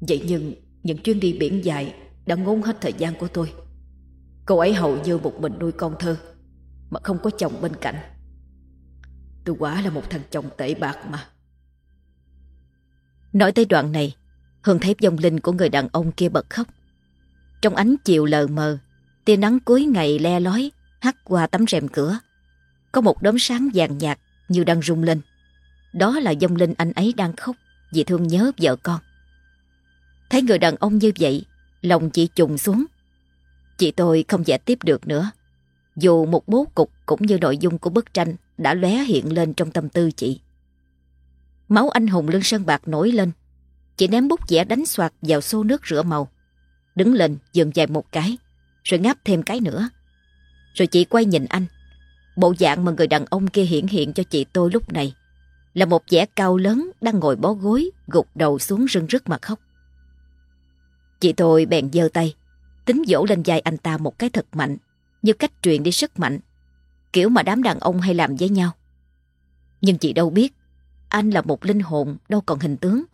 Vậy nhưng Những chuyến đi biển dài Đã ngốn hết thời gian của tôi. Cô ấy hầu như một mình nuôi con thơ, Mà không có chồng bên cạnh. Tôi quả là một thằng chồng tệ bạc mà. Nói tới đoạn này, Hương thấy dòng linh của người đàn ông kia bật khóc. Trong ánh chiều lờ mờ, Tia nắng cuối ngày le lói, Hắt qua tấm rèm cửa Có một đốm sáng vàng nhạt Như đang rung lên Đó là dông linh anh ấy đang khóc Vì thương nhớ vợ con Thấy người đàn ông như vậy, Lòng chị trùng xuống Chị tôi không giải tiếp được nữa. Dù một bố cục cũng như nội dung của bức tranh đã lóe hiện lên trong tâm tư chị. Máu anh hùng lưng sơn bạc nổi lên. Chị ném bút vẽ đánh soạt vào xô nước rửa màu. Đứng lên dừng dài một cái, rồi ngáp thêm cái nữa. Rồi chị quay nhìn anh. Bộ dạng mà người đàn ông kia hiện hiện cho chị tôi lúc này là một vẻ cao lớn đang ngồi bó gối, gục đầu xuống rưng rức mà khóc. Chị tôi bèn giơ tay, tính dỗ lên vai anh ta một cái thật mạnh, như cách truyền đi sức mạnh, kiểu mà đám đàn ông hay làm với nhau. Nhưng chị đâu biết, anh là một linh hồn đâu còn hình tướng.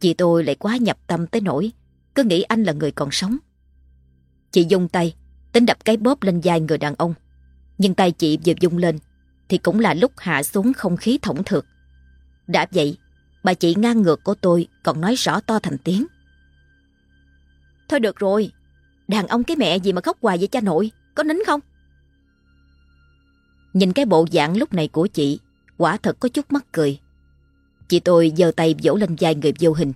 Chị tôi lại quá nhập tâm tới nỗi, cứ nghĩ anh là người còn sống. Chị dung tay, tính đập cái bóp lên vai người đàn ông. Nhưng tay chị vừa dung lên, thì cũng là lúc hạ xuống không khí thổng thược. Đã vậy, bà chị ngang ngược của tôi còn nói rõ to thành tiếng. Thôi được rồi, Đàn ông cái mẹ gì mà khóc hoài vậy cha nội Có nín không Nhìn cái bộ dạng lúc này của chị Quả thật có chút mắc cười Chị tôi giơ tay vỗ lên vai người vô hình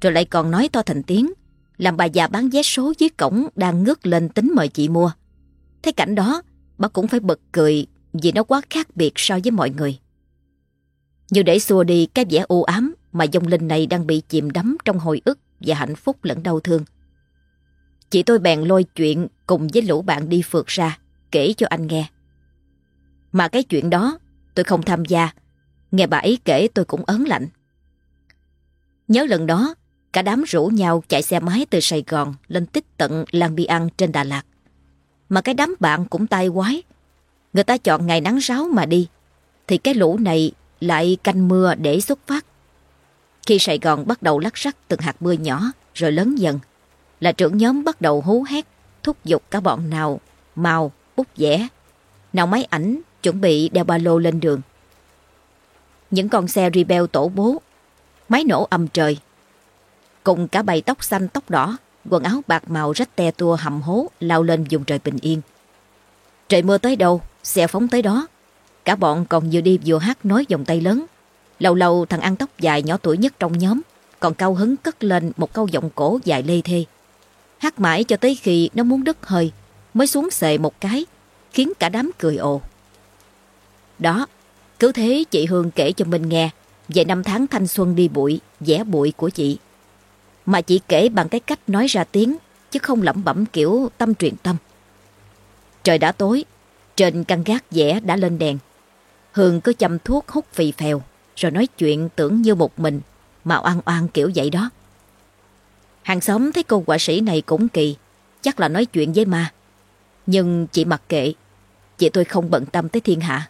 Rồi lại còn nói to thành tiếng làm bà già bán vé số dưới cổng Đang ngước lên tính mời chị mua Thấy cảnh đó Bà cũng phải bật cười Vì nó quá khác biệt so với mọi người Như để xua đi cái vẻ u ám Mà dòng linh này đang bị chìm đắm Trong hồi ức và hạnh phúc lẫn đau thương Chị tôi bèn lôi chuyện cùng với lũ bạn đi phượt ra, kể cho anh nghe. Mà cái chuyện đó tôi không tham gia, nghe bà ấy kể tôi cũng ớn lạnh. Nhớ lần đó, cả đám rủ nhau chạy xe máy từ Sài Gòn lên tích tận Lan Bi An trên Đà Lạt. Mà cái đám bạn cũng tai quái. Người ta chọn ngày nắng ráo mà đi, thì cái lũ này lại canh mưa để xuất phát. Khi Sài Gòn bắt đầu lắc rắc từng hạt mưa nhỏ rồi lớn dần, là trưởng nhóm bắt đầu hú hét, thúc giục cả bọn nào, màu, bút vẽ, nào máy ảnh chuẩn bị đeo ba lô lên đường. Những con xe rebel tổ bố, máy nổ âm trời, cùng cả bầy tóc xanh tóc đỏ, quần áo bạc màu rách te tua hầm hố lao lên vùng trời bình yên. Trời mưa tới đâu, xe phóng tới đó. Cả bọn còn vừa đi vừa hát nói vòng tay lớn. Lâu lâu thằng ăn tóc dài nhỏ tuổi nhất trong nhóm còn cao hứng cất lên một câu giọng cổ dài lê thê. Hát mãi cho tới khi nó muốn đứt hơi mới xuống xệ một cái khiến cả đám cười ồ. Đó, cứ thế chị Hương kể cho mình nghe về năm tháng thanh xuân đi bụi, vẽ bụi của chị. Mà chị kể bằng cái cách nói ra tiếng chứ không lẩm bẩm kiểu tâm truyền tâm. Trời đã tối, trên căn gác vẽ đã lên đèn. Hương cứ chăm thuốc hút phì phèo, rồi nói chuyện tưởng như một mình, mà oan oan kiểu vậy đó. Hàng xóm thấy cô quả sĩ này cũng kỳ, chắc là nói chuyện với ma. Nhưng chị mặc kệ, chị tôi không bận tâm tới thiên hạ.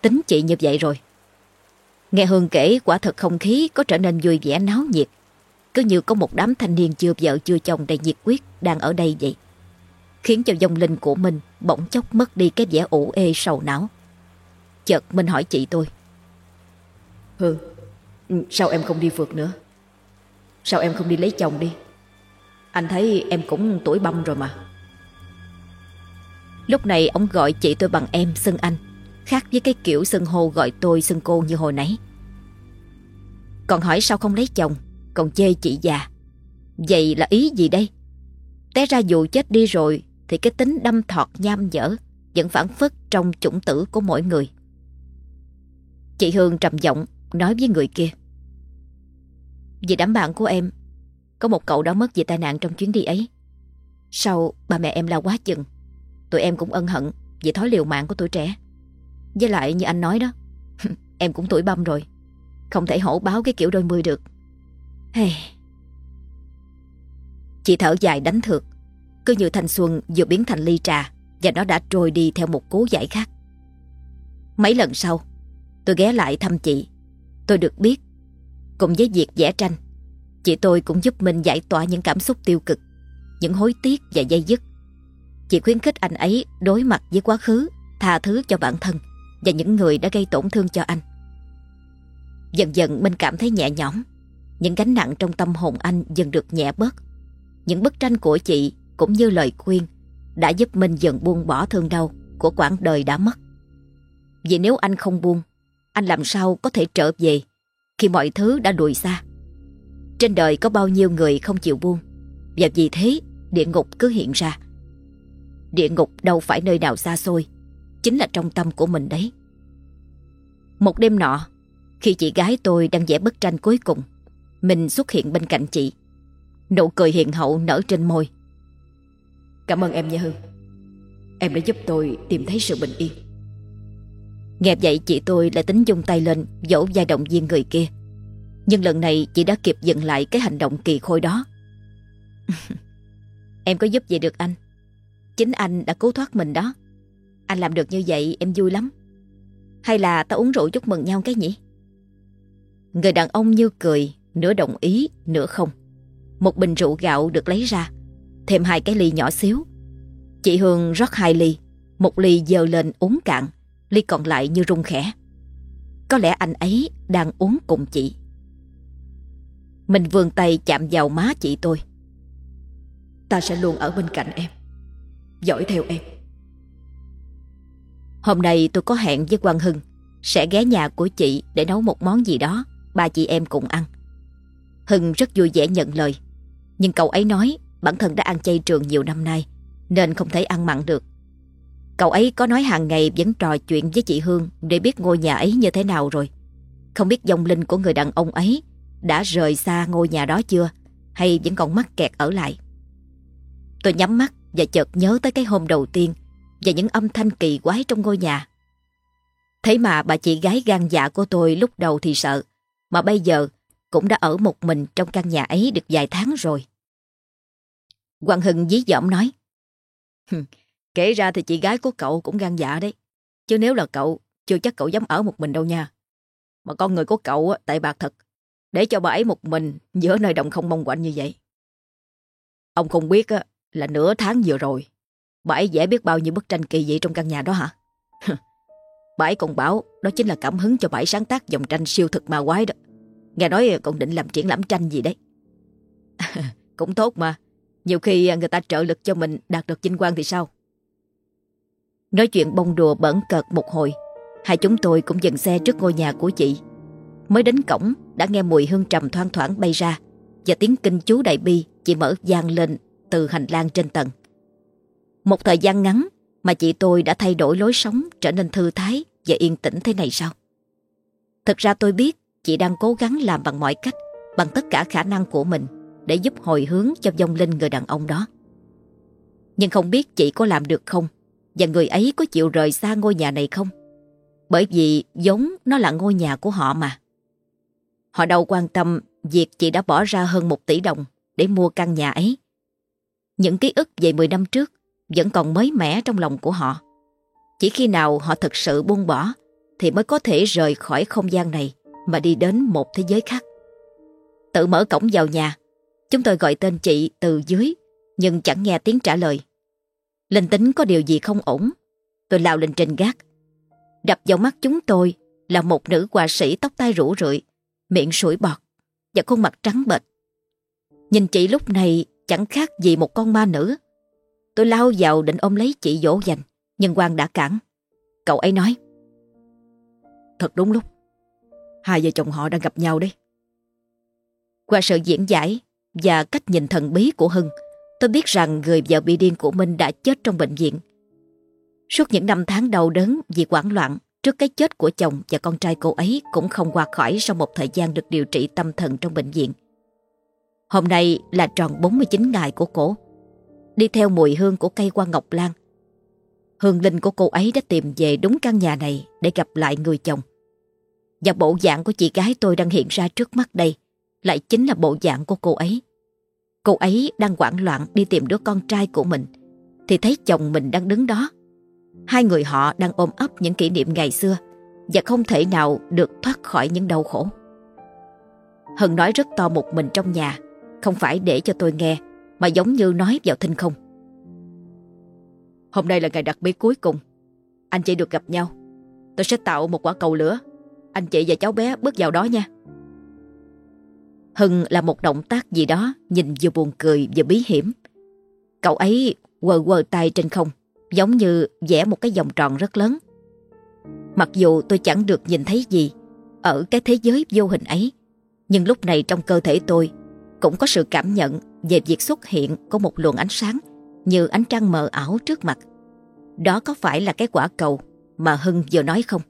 Tính chị như vậy rồi. Nghe Hương kể quả thật không khí có trở nên vui vẻ náo nhiệt. Cứ như có một đám thanh niên chưa vợ chưa chồng đầy nhiệt quyết đang ở đây vậy. Khiến cho dòng linh của mình bỗng chốc mất đi cái vẻ ủ ê sầu não. Chợt Minh hỏi chị tôi. Hương, sao em không đi phượt nữa? Sao em không đi lấy chồng đi? Anh thấy em cũng tuổi băm rồi mà. Lúc này ông gọi chị tôi bằng em xưng anh Khác với cái kiểu xưng hô gọi tôi xưng cô như hồi nãy Còn hỏi sao không lấy chồng còn chê chị già. Vậy là ý gì đây? Té ra dù chết đi rồi Thì cái tính đâm thọt nham nhở Vẫn phản phất trong chủng tử của mỗi người. Chị Hương trầm giọng Nói với người kia. Vì đám bạn của em, Có một cậu đã mất vì tai nạn trong chuyến đi ấy. Sau, ba mẹ em la quá chừng. Tụi em cũng ân hận Vì thói liều mạng của tuổi trẻ. Với lại như anh nói đó, Em cũng tuổi băm rồi. Không thể hổ báo cái kiểu đôi mươi được hey. Chị thở dài đánh thược. Cứ như thanh xuân vừa biến thành ly trà Và nó đã trôi đi theo một cố giải khác. Mấy lần sau Tôi ghé lại thăm chị. Tôi được biết Cùng với việc vẽ tranh Chị tôi cũng giúp mình giải tỏa những cảm xúc tiêu cực Những hối tiếc và dây dứt. Chị khuyến khích anh ấy đối mặt với quá khứ, tha thứ cho bản thân và những người đã gây tổn thương cho anh. Dần dần mình cảm thấy nhẹ nhõm, những gánh nặng trong tâm hồn anh dần được nhẹ bớt. Những bức tranh của chị cũng như lời khuyên đã giúp Minh dần buông bỏ thương đau của quãng đời đã mất. Vì nếu anh không buông, anh làm sao có thể trở về khi mọi thứ đã lùi xa. Trên đời có bao nhiêu người không chịu buông, và vì thế địa ngục cứ hiện ra. Địa ngục đâu phải nơi nào xa xôi Chính là trong tâm của mình đấy Một đêm nọ Khi chị gái tôi đang vẽ bức tranh cuối cùng mình xuất hiện bên cạnh chị. Nụ cười hiền hậu nở trên môi. Cảm ơn em nha Hương Em đã giúp tôi tìm thấy sự bình yên. Nghe vậy chị tôi lại tính dung tay lên Dỗ vai động viên người kia. Nhưng lần này chị đã kịp dừng lại Cái hành động kỳ khôi đó. Em có giúp gì được anh? Chính anh đã cứu thoát mình đó. Anh làm được như vậy em vui lắm. Hay là ta uống rượu chúc mừng nhau cái nhỉ? Người đàn ông như cười Nửa đồng ý, nửa không. Một bình rượu gạo được lấy ra. Thêm hai cái ly nhỏ xíu. Chị Hương rót hai ly. Một ly dơ lên uống cạn. Ly còn lại như rung khẽ. Có lẽ anh ấy đang uống cùng chị. Mình vươn tay chạm vào má chị tôi. Ta sẽ luôn ở bên cạnh em. Dõi theo em. Hôm nay tôi có hẹn với Quang Hưng. Sẽ ghé nhà của chị để nấu một món gì đó. Ba chị em cùng ăn. Hưng rất vui vẻ nhận lời, nhưng cậu ấy nói bản thân đã ăn chay trường nhiều năm nay nên không thể ăn mặn được. Cậu ấy có nói hàng ngày vẫn trò chuyện với chị Hương để biết ngôi nhà ấy như thế nào rồi. Không biết dòng linh của người đàn ông ấy đã rời xa ngôi nhà đó chưa hay vẫn còn mắc kẹt ở lại. Tôi nhắm mắt và chợt nhớ tới cái hôm đầu tiên và những âm thanh kỳ quái trong ngôi nhà. Thế mà bà chị gái gan dạ của tôi lúc đầu thì sợ, mà bây giờ cũng đã ở một mình trong căn nhà ấy được vài tháng rồi. Quang Hưng dí dỏm nói, Kể ra thì chị gái của cậu cũng gan dạ đấy, chứ nếu là cậu, chưa chắc cậu dám ở một mình đâu nha. Mà con người của cậu tại bạc thật, để cho bà ấy một mình giữa nơi đồng không mong quạnh như vậy. Ông không biết là nửa tháng vừa rồi Bà ấy vẽ biết bao nhiêu bức tranh kỳ dị trong căn nhà đó hả Bà ấy còn bảo Đó chính là cảm hứng cho bà ấy sáng tác dòng tranh siêu thực ma quái đó Nghe nói còn định làm triển lãm tranh gì đấy Cũng tốt mà Nhiều khi người ta trợ lực cho mình đạt được vinh quang thì sao Nói chuyện bông đùa bẩn cợt một hồi, Hai chúng tôi cũng dừng xe trước ngôi nhà của chị Mới đến cổng, Đã nghe mùi hương trầm thoang thoảng bay ra, Và tiếng kinh chú đại bi Chị mở vang lên từ hành lang trên tầng. Một thời gian ngắn mà chị tôi đã thay đổi lối sống trở nên thư thái và yên tĩnh thế này sao? Thực ra tôi biết chị đang cố gắng làm bằng mọi cách, bằng tất cả khả năng của mình để giúp hồi hướng cho dông linh người đàn ông đó. Nhưng không biết chị có làm được không và người ấy có chịu rời xa ngôi nhà này không? Bởi vì giống nó là ngôi nhà của họ mà. Họ đâu quan tâm việc chị đã bỏ ra hơn một tỷ đồng để mua căn nhà ấy. Những ký ức về 10 năm trước vẫn còn mới mẻ trong lòng của họ. Chỉ khi nào họ thực sự buông bỏ thì mới có thể rời khỏi không gian này mà đi đến một thế giới khác. Tự mở cổng vào nhà, chúng tôi gọi tên chị từ dưới nhưng chẳng nghe tiếng trả lời. Linh tính có điều gì không ổn, tôi lao lên trên gác. Đập vào mắt chúng tôi là một nữ họa sĩ tóc tai rủ rượi, miệng sủi bọt và khuôn mặt trắng bệch. Nhìn chị lúc này chẳng khác gì một con ma nữ. Tôi lao vào định ôm lấy chị dỗ dành, nhưng Quang đã cản. Cậu ấy nói. Thật đúng lúc, hai vợ chồng họ đang gặp nhau đấy. Qua sự diễn giải và cách nhìn thần bí của Hưng, tôi biết rằng người vợ bị điên của Minh đã chết trong bệnh viện. Suốt những năm tháng đau đớn vì quảng loạn trước cái chết của chồng và con trai cô ấy cũng không qua khỏi sau một thời gian được điều trị tâm thần trong bệnh viện. Hôm nay là tròn 49 ngày của cổ. Đi theo mùi hương của cây hoa ngọc lan. Hương linh của cô ấy đã tìm về đúng căn nhà này để gặp lại người chồng. Và bộ dạng của chị gái tôi đang hiện ra trước mắt đây lại chính là bộ dạng của cô ấy. Cô ấy đang hoảng loạn đi tìm đứa con trai của mình, thì thấy chồng mình đang đứng đó. Hai người họ đang ôm ấp những kỷ niệm ngày xưa và không thể nào được thoát khỏi những đau khổ. Hân nói rất to một mình trong nhà, không phải để cho tôi nghe, Mà giống như nói vào thinh không Hôm nay là ngày đặc biệt cuối cùng Anh chị được gặp nhau Tôi sẽ tạo một quả cầu lửa anh chị và cháu bé bước vào đó nha Hưng là một động tác gì đó Nhìn vừa buồn cười vừa bí hiểm Cậu ấy quờ quờ tay trên không, Giống như vẽ một cái vòng tròn rất lớn Mặc dù tôi chẳng được nhìn thấy gì Ở cái thế giới vô hình ấy, Nhưng lúc này trong cơ thể tôi cũng có sự cảm nhận về việc xuất hiện của một luồng ánh sáng như ánh trăng mờ ảo trước mặt. Đó có phải là cái quả cầu mà Hưng vừa nói không?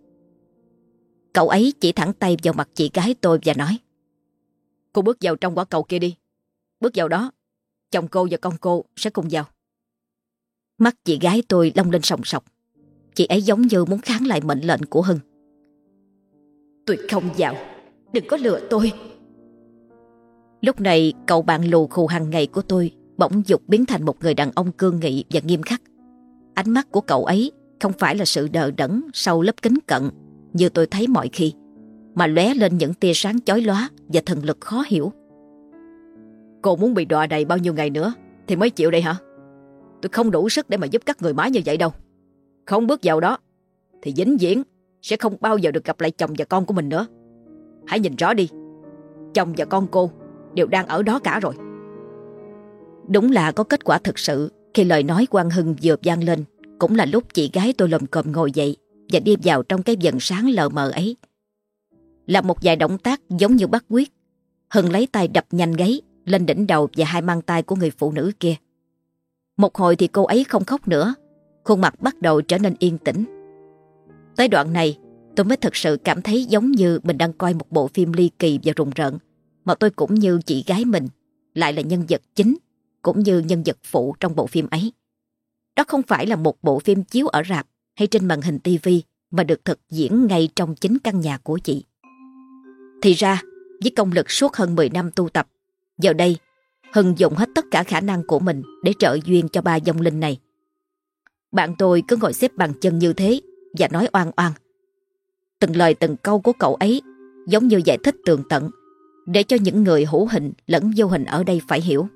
Cậu ấy chỉ thẳng tay vào mặt chị gái tôi và nói Cô bước vào trong quả cầu kia đi. Bước vào đó, chồng cô và con cô sẽ cùng vào. Mắt chị gái tôi long lên sòng sọc. Chị ấy giống như muốn kháng lại mệnh lệnh của Hưng. Tôi không vào, đừng có lừa tôi. Lúc này cậu bạn lù khù hàng ngày của tôi bỗng dục biến thành một người đàn ông cương nghị và nghiêm khắc. Ánh mắt của cậu ấy không phải là sự đờ đẫn sau lớp kính cận như tôi thấy mọi khi, mà lóe lên những tia sáng chói lóa và thần lực khó hiểu. Cô muốn bị đọa đầy bao nhiêu ngày nữa thì mới chịu đây hả? Tôi không đủ sức để mà giúp các người mái như vậy đâu. Không bước vào đó thì vĩnh viễn sẽ không bao giờ được gặp lại chồng và con của mình nữa. Hãy nhìn rõ đi. Chồng và con cô đều đang ở đó cả rồi. Đúng là có kết quả thực sự khi lời nói Quang Hưng vừa vang lên cũng là lúc chị gái tôi lầm cồm ngồi dậy và đi vào trong cái dần sáng lờ mờ ấy. Là một vài động tác giống như bắt quyết, Hưng lấy tay đập nhanh gáy lên đỉnh đầu và hai mang tay của người phụ nữ kia. Một hồi thì cô ấy không khóc nữa, khuôn mặt bắt đầu trở nên yên tĩnh. Tới đoạn này, tôi mới thật sự cảm thấy giống như mình đang coi một bộ phim ly kỳ và rùng rợn mà tôi cũng như chị gái mình lại là nhân vật chính cũng như nhân vật phụ trong bộ phim ấy. Đó không phải là một bộ phim chiếu ở rạp hay trên màn hình tivi mà được thực diễn ngay trong chính căn nhà của chị. Thì ra, với công lực suốt hơn 10 năm tu tập, giờ đây Hưng dùng hết tất cả khả năng của mình để trợ duyên cho ba dòng linh này. Bạn tôi cứ ngồi xếp bằng chân như thế và nói oan oan. Từng lời từng câu của cậu ấy giống như giải thích tường tận để cho những người hữu hình lẫn vô hình ở đây phải hiểu.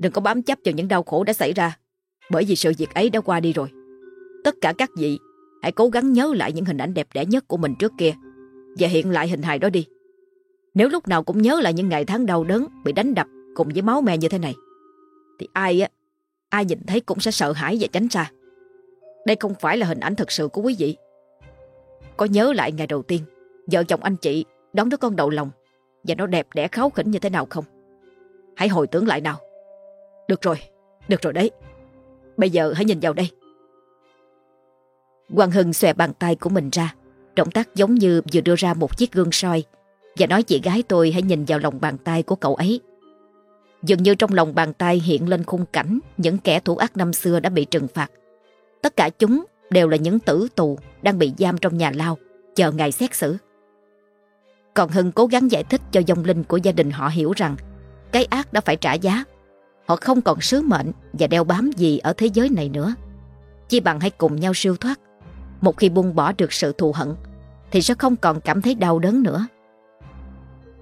Đừng có bám chấp vào những đau khổ đã xảy ra, bởi vì sự việc ấy đã qua đi rồi. Tất cả các vị hãy cố gắng nhớ lại những hình ảnh đẹp đẽ nhất của mình trước kia và hiện lại hình hài đó đi. Nếu lúc nào cũng nhớ lại những ngày tháng đau đớn bị đánh đập cùng với máu me như thế này, thì ai á, ai nhìn thấy cũng sẽ sợ hãi và tránh xa. Đây không phải là hình ảnh thật sự của quý vị. Có nhớ lại ngày đầu tiên, vợ chồng anh chị đón đứa con đầu lòng và nó đẹp đẽ kháu khỉnh như thế nào không? Hãy hồi tưởng lại nào. Được rồi, được rồi đấy. Bây giờ hãy nhìn vào đây. Quang Hưng xòe bàn tay của mình ra, động tác giống như vừa đưa ra một chiếc gương soi và nói chị gái tôi hãy nhìn vào lòng bàn tay của cậu ấy. Dường như trong lòng bàn tay hiện lên khung cảnh những kẻ thủ ác năm xưa đã bị trừng phạt. Tất cả chúng đều là những tử tù đang bị giam trong nhà lao, chờ ngày xét xử. Còn Hưng cố gắng giải thích cho dòng linh của gia đình họ hiểu rằng cái ác đã phải trả giá. Họ không còn sứ mệnh và đeo bám gì ở thế giới này nữa. Chỉ bằng hãy cùng nhau siêu thoát. Một khi buông bỏ được sự thù hận thì sẽ không còn cảm thấy đau đớn nữa.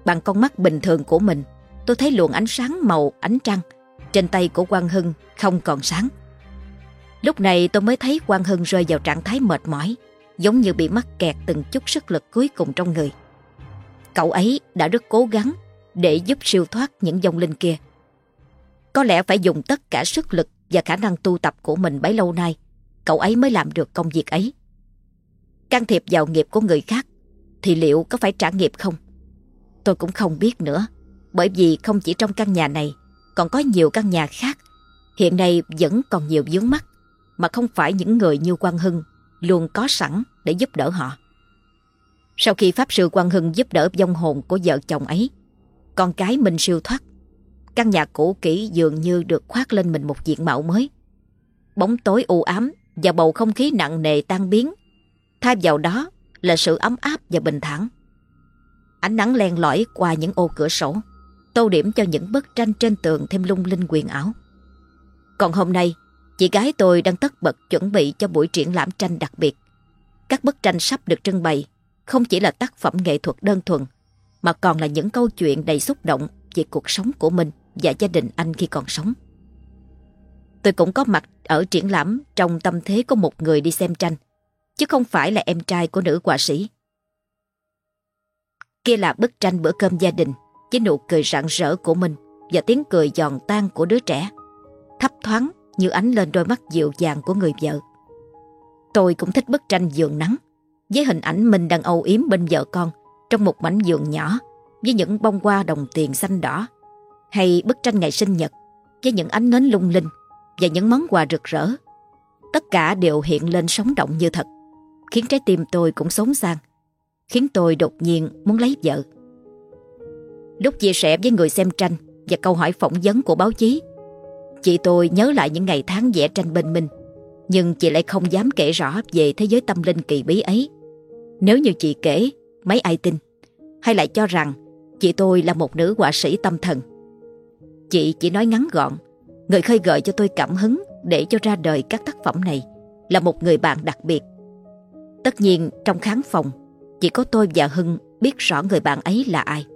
Bằng con mắt bình thường của mình, tôi thấy luồng ánh sáng màu ánh trăng trên tay của Quang Hưng không còn sáng. Lúc này tôi mới thấy Quang Hưng rơi vào trạng thái mệt mỏi, giống như bị mắc kẹt từng chút sức lực cuối cùng trong người. Cậu ấy đã rất cố gắng để giúp siêu thoát những dòng linh kia. Có lẽ phải dùng tất cả sức lực và khả năng tu tập của mình bấy lâu nay, cậu ấy mới làm được công việc ấy. Can thiệp vào nghiệp của người khác, thì liệu có phải trả nghiệp không? Tôi cũng không biết nữa, bởi vì không chỉ trong căn nhà này, còn có nhiều căn nhà khác, hiện nay vẫn còn nhiều vướng mắt, mà không phải những người như Quang Hưng luôn có sẵn để giúp đỡ họ. Sau khi Pháp Sư Quang Hưng giúp đỡ vong hồn của vợ chồng ấy, con cái mình siêu thoát. Căn nhà cũ kỹ dường như được khoác lên mình một diện mạo mới. Bóng tối u ám và bầu không khí nặng nề tan biến. Thay vào đó là sự ấm áp và bình thản. Ánh nắng len lỏi qua những ô cửa sổ, tô điểm cho những bức tranh trên tường thêm lung linh quyền ảo. Còn hôm nay, chị gái tôi đang tất bật chuẩn bị cho buổi triển lãm tranh đặc biệt. Các bức tranh sắp được trưng bày không chỉ là tác phẩm nghệ thuật đơn thuần, mà còn là những câu chuyện đầy xúc động về cuộc sống của mình và gia đình anh khi còn sống. Tôi cũng có mặt ở triển lãm trong tâm thế của một người đi xem tranh, chứ không phải là em trai của nữ họa sĩ. Kia là bức tranh bữa cơm gia đình với nụ cười rạng rỡ của mình và tiếng cười giòn tan của đứa trẻ, thấp thoáng như ánh lên đôi mắt dịu dàng của người vợ. Tôi cũng thích bức tranh giường nắng, với hình ảnh mình đang âu yếm bên vợ con trong một mảnh giường nhỏ với những bông hoa đồng tiền xanh đỏ hay bức tranh ngày sinh nhật với những ánh nến lung linh và những món quà rực rỡ. Tất cả đều hiện lên sống động như thật, khiến trái tim tôi cũng sống sang, khiến tôi đột nhiên muốn lấy vợ. Lúc chia sẻ với người xem tranh và câu hỏi phỏng vấn của báo chí, chị tôi nhớ lại những ngày tháng vẽ tranh bên mình, nhưng chị lại không dám kể rõ về thế giới tâm linh kỳ bí ấy. Nếu như chị kể, mấy ai tin? Hay lại cho rằng chị tôi là một nữ họa sĩ tâm thần? Chị chỉ nói ngắn gọn, người khơi gợi cho tôi cảm hứng để cho ra đời các tác phẩm này là một người bạn đặc biệt. Tất nhiên trong khán phòng, chỉ có tôi và Hưng biết rõ người bạn ấy là ai.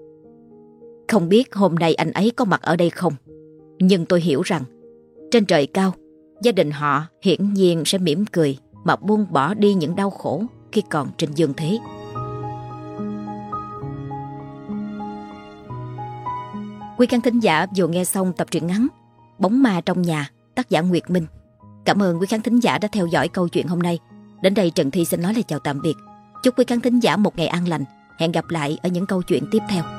Không biết hôm nay anh ấy có mặt ở đây không, nhưng tôi hiểu rằng trên trời cao, gia đình họ hiển nhiên sẽ mỉm cười mà buông bỏ đi những đau khổ khi còn trên dương thế. Quý khán thính giả vừa nghe xong tập truyện ngắn Bóng ma trong nhà, tác giả Nguyệt Minh. Cảm ơn quý khán thính giả đã theo dõi câu chuyện hôm nay. Đến đây Trần Thi xin nói lời chào tạm biệt. Chúc quý khán thính giả một ngày an lành. Hẹn gặp lại ở những câu chuyện tiếp theo.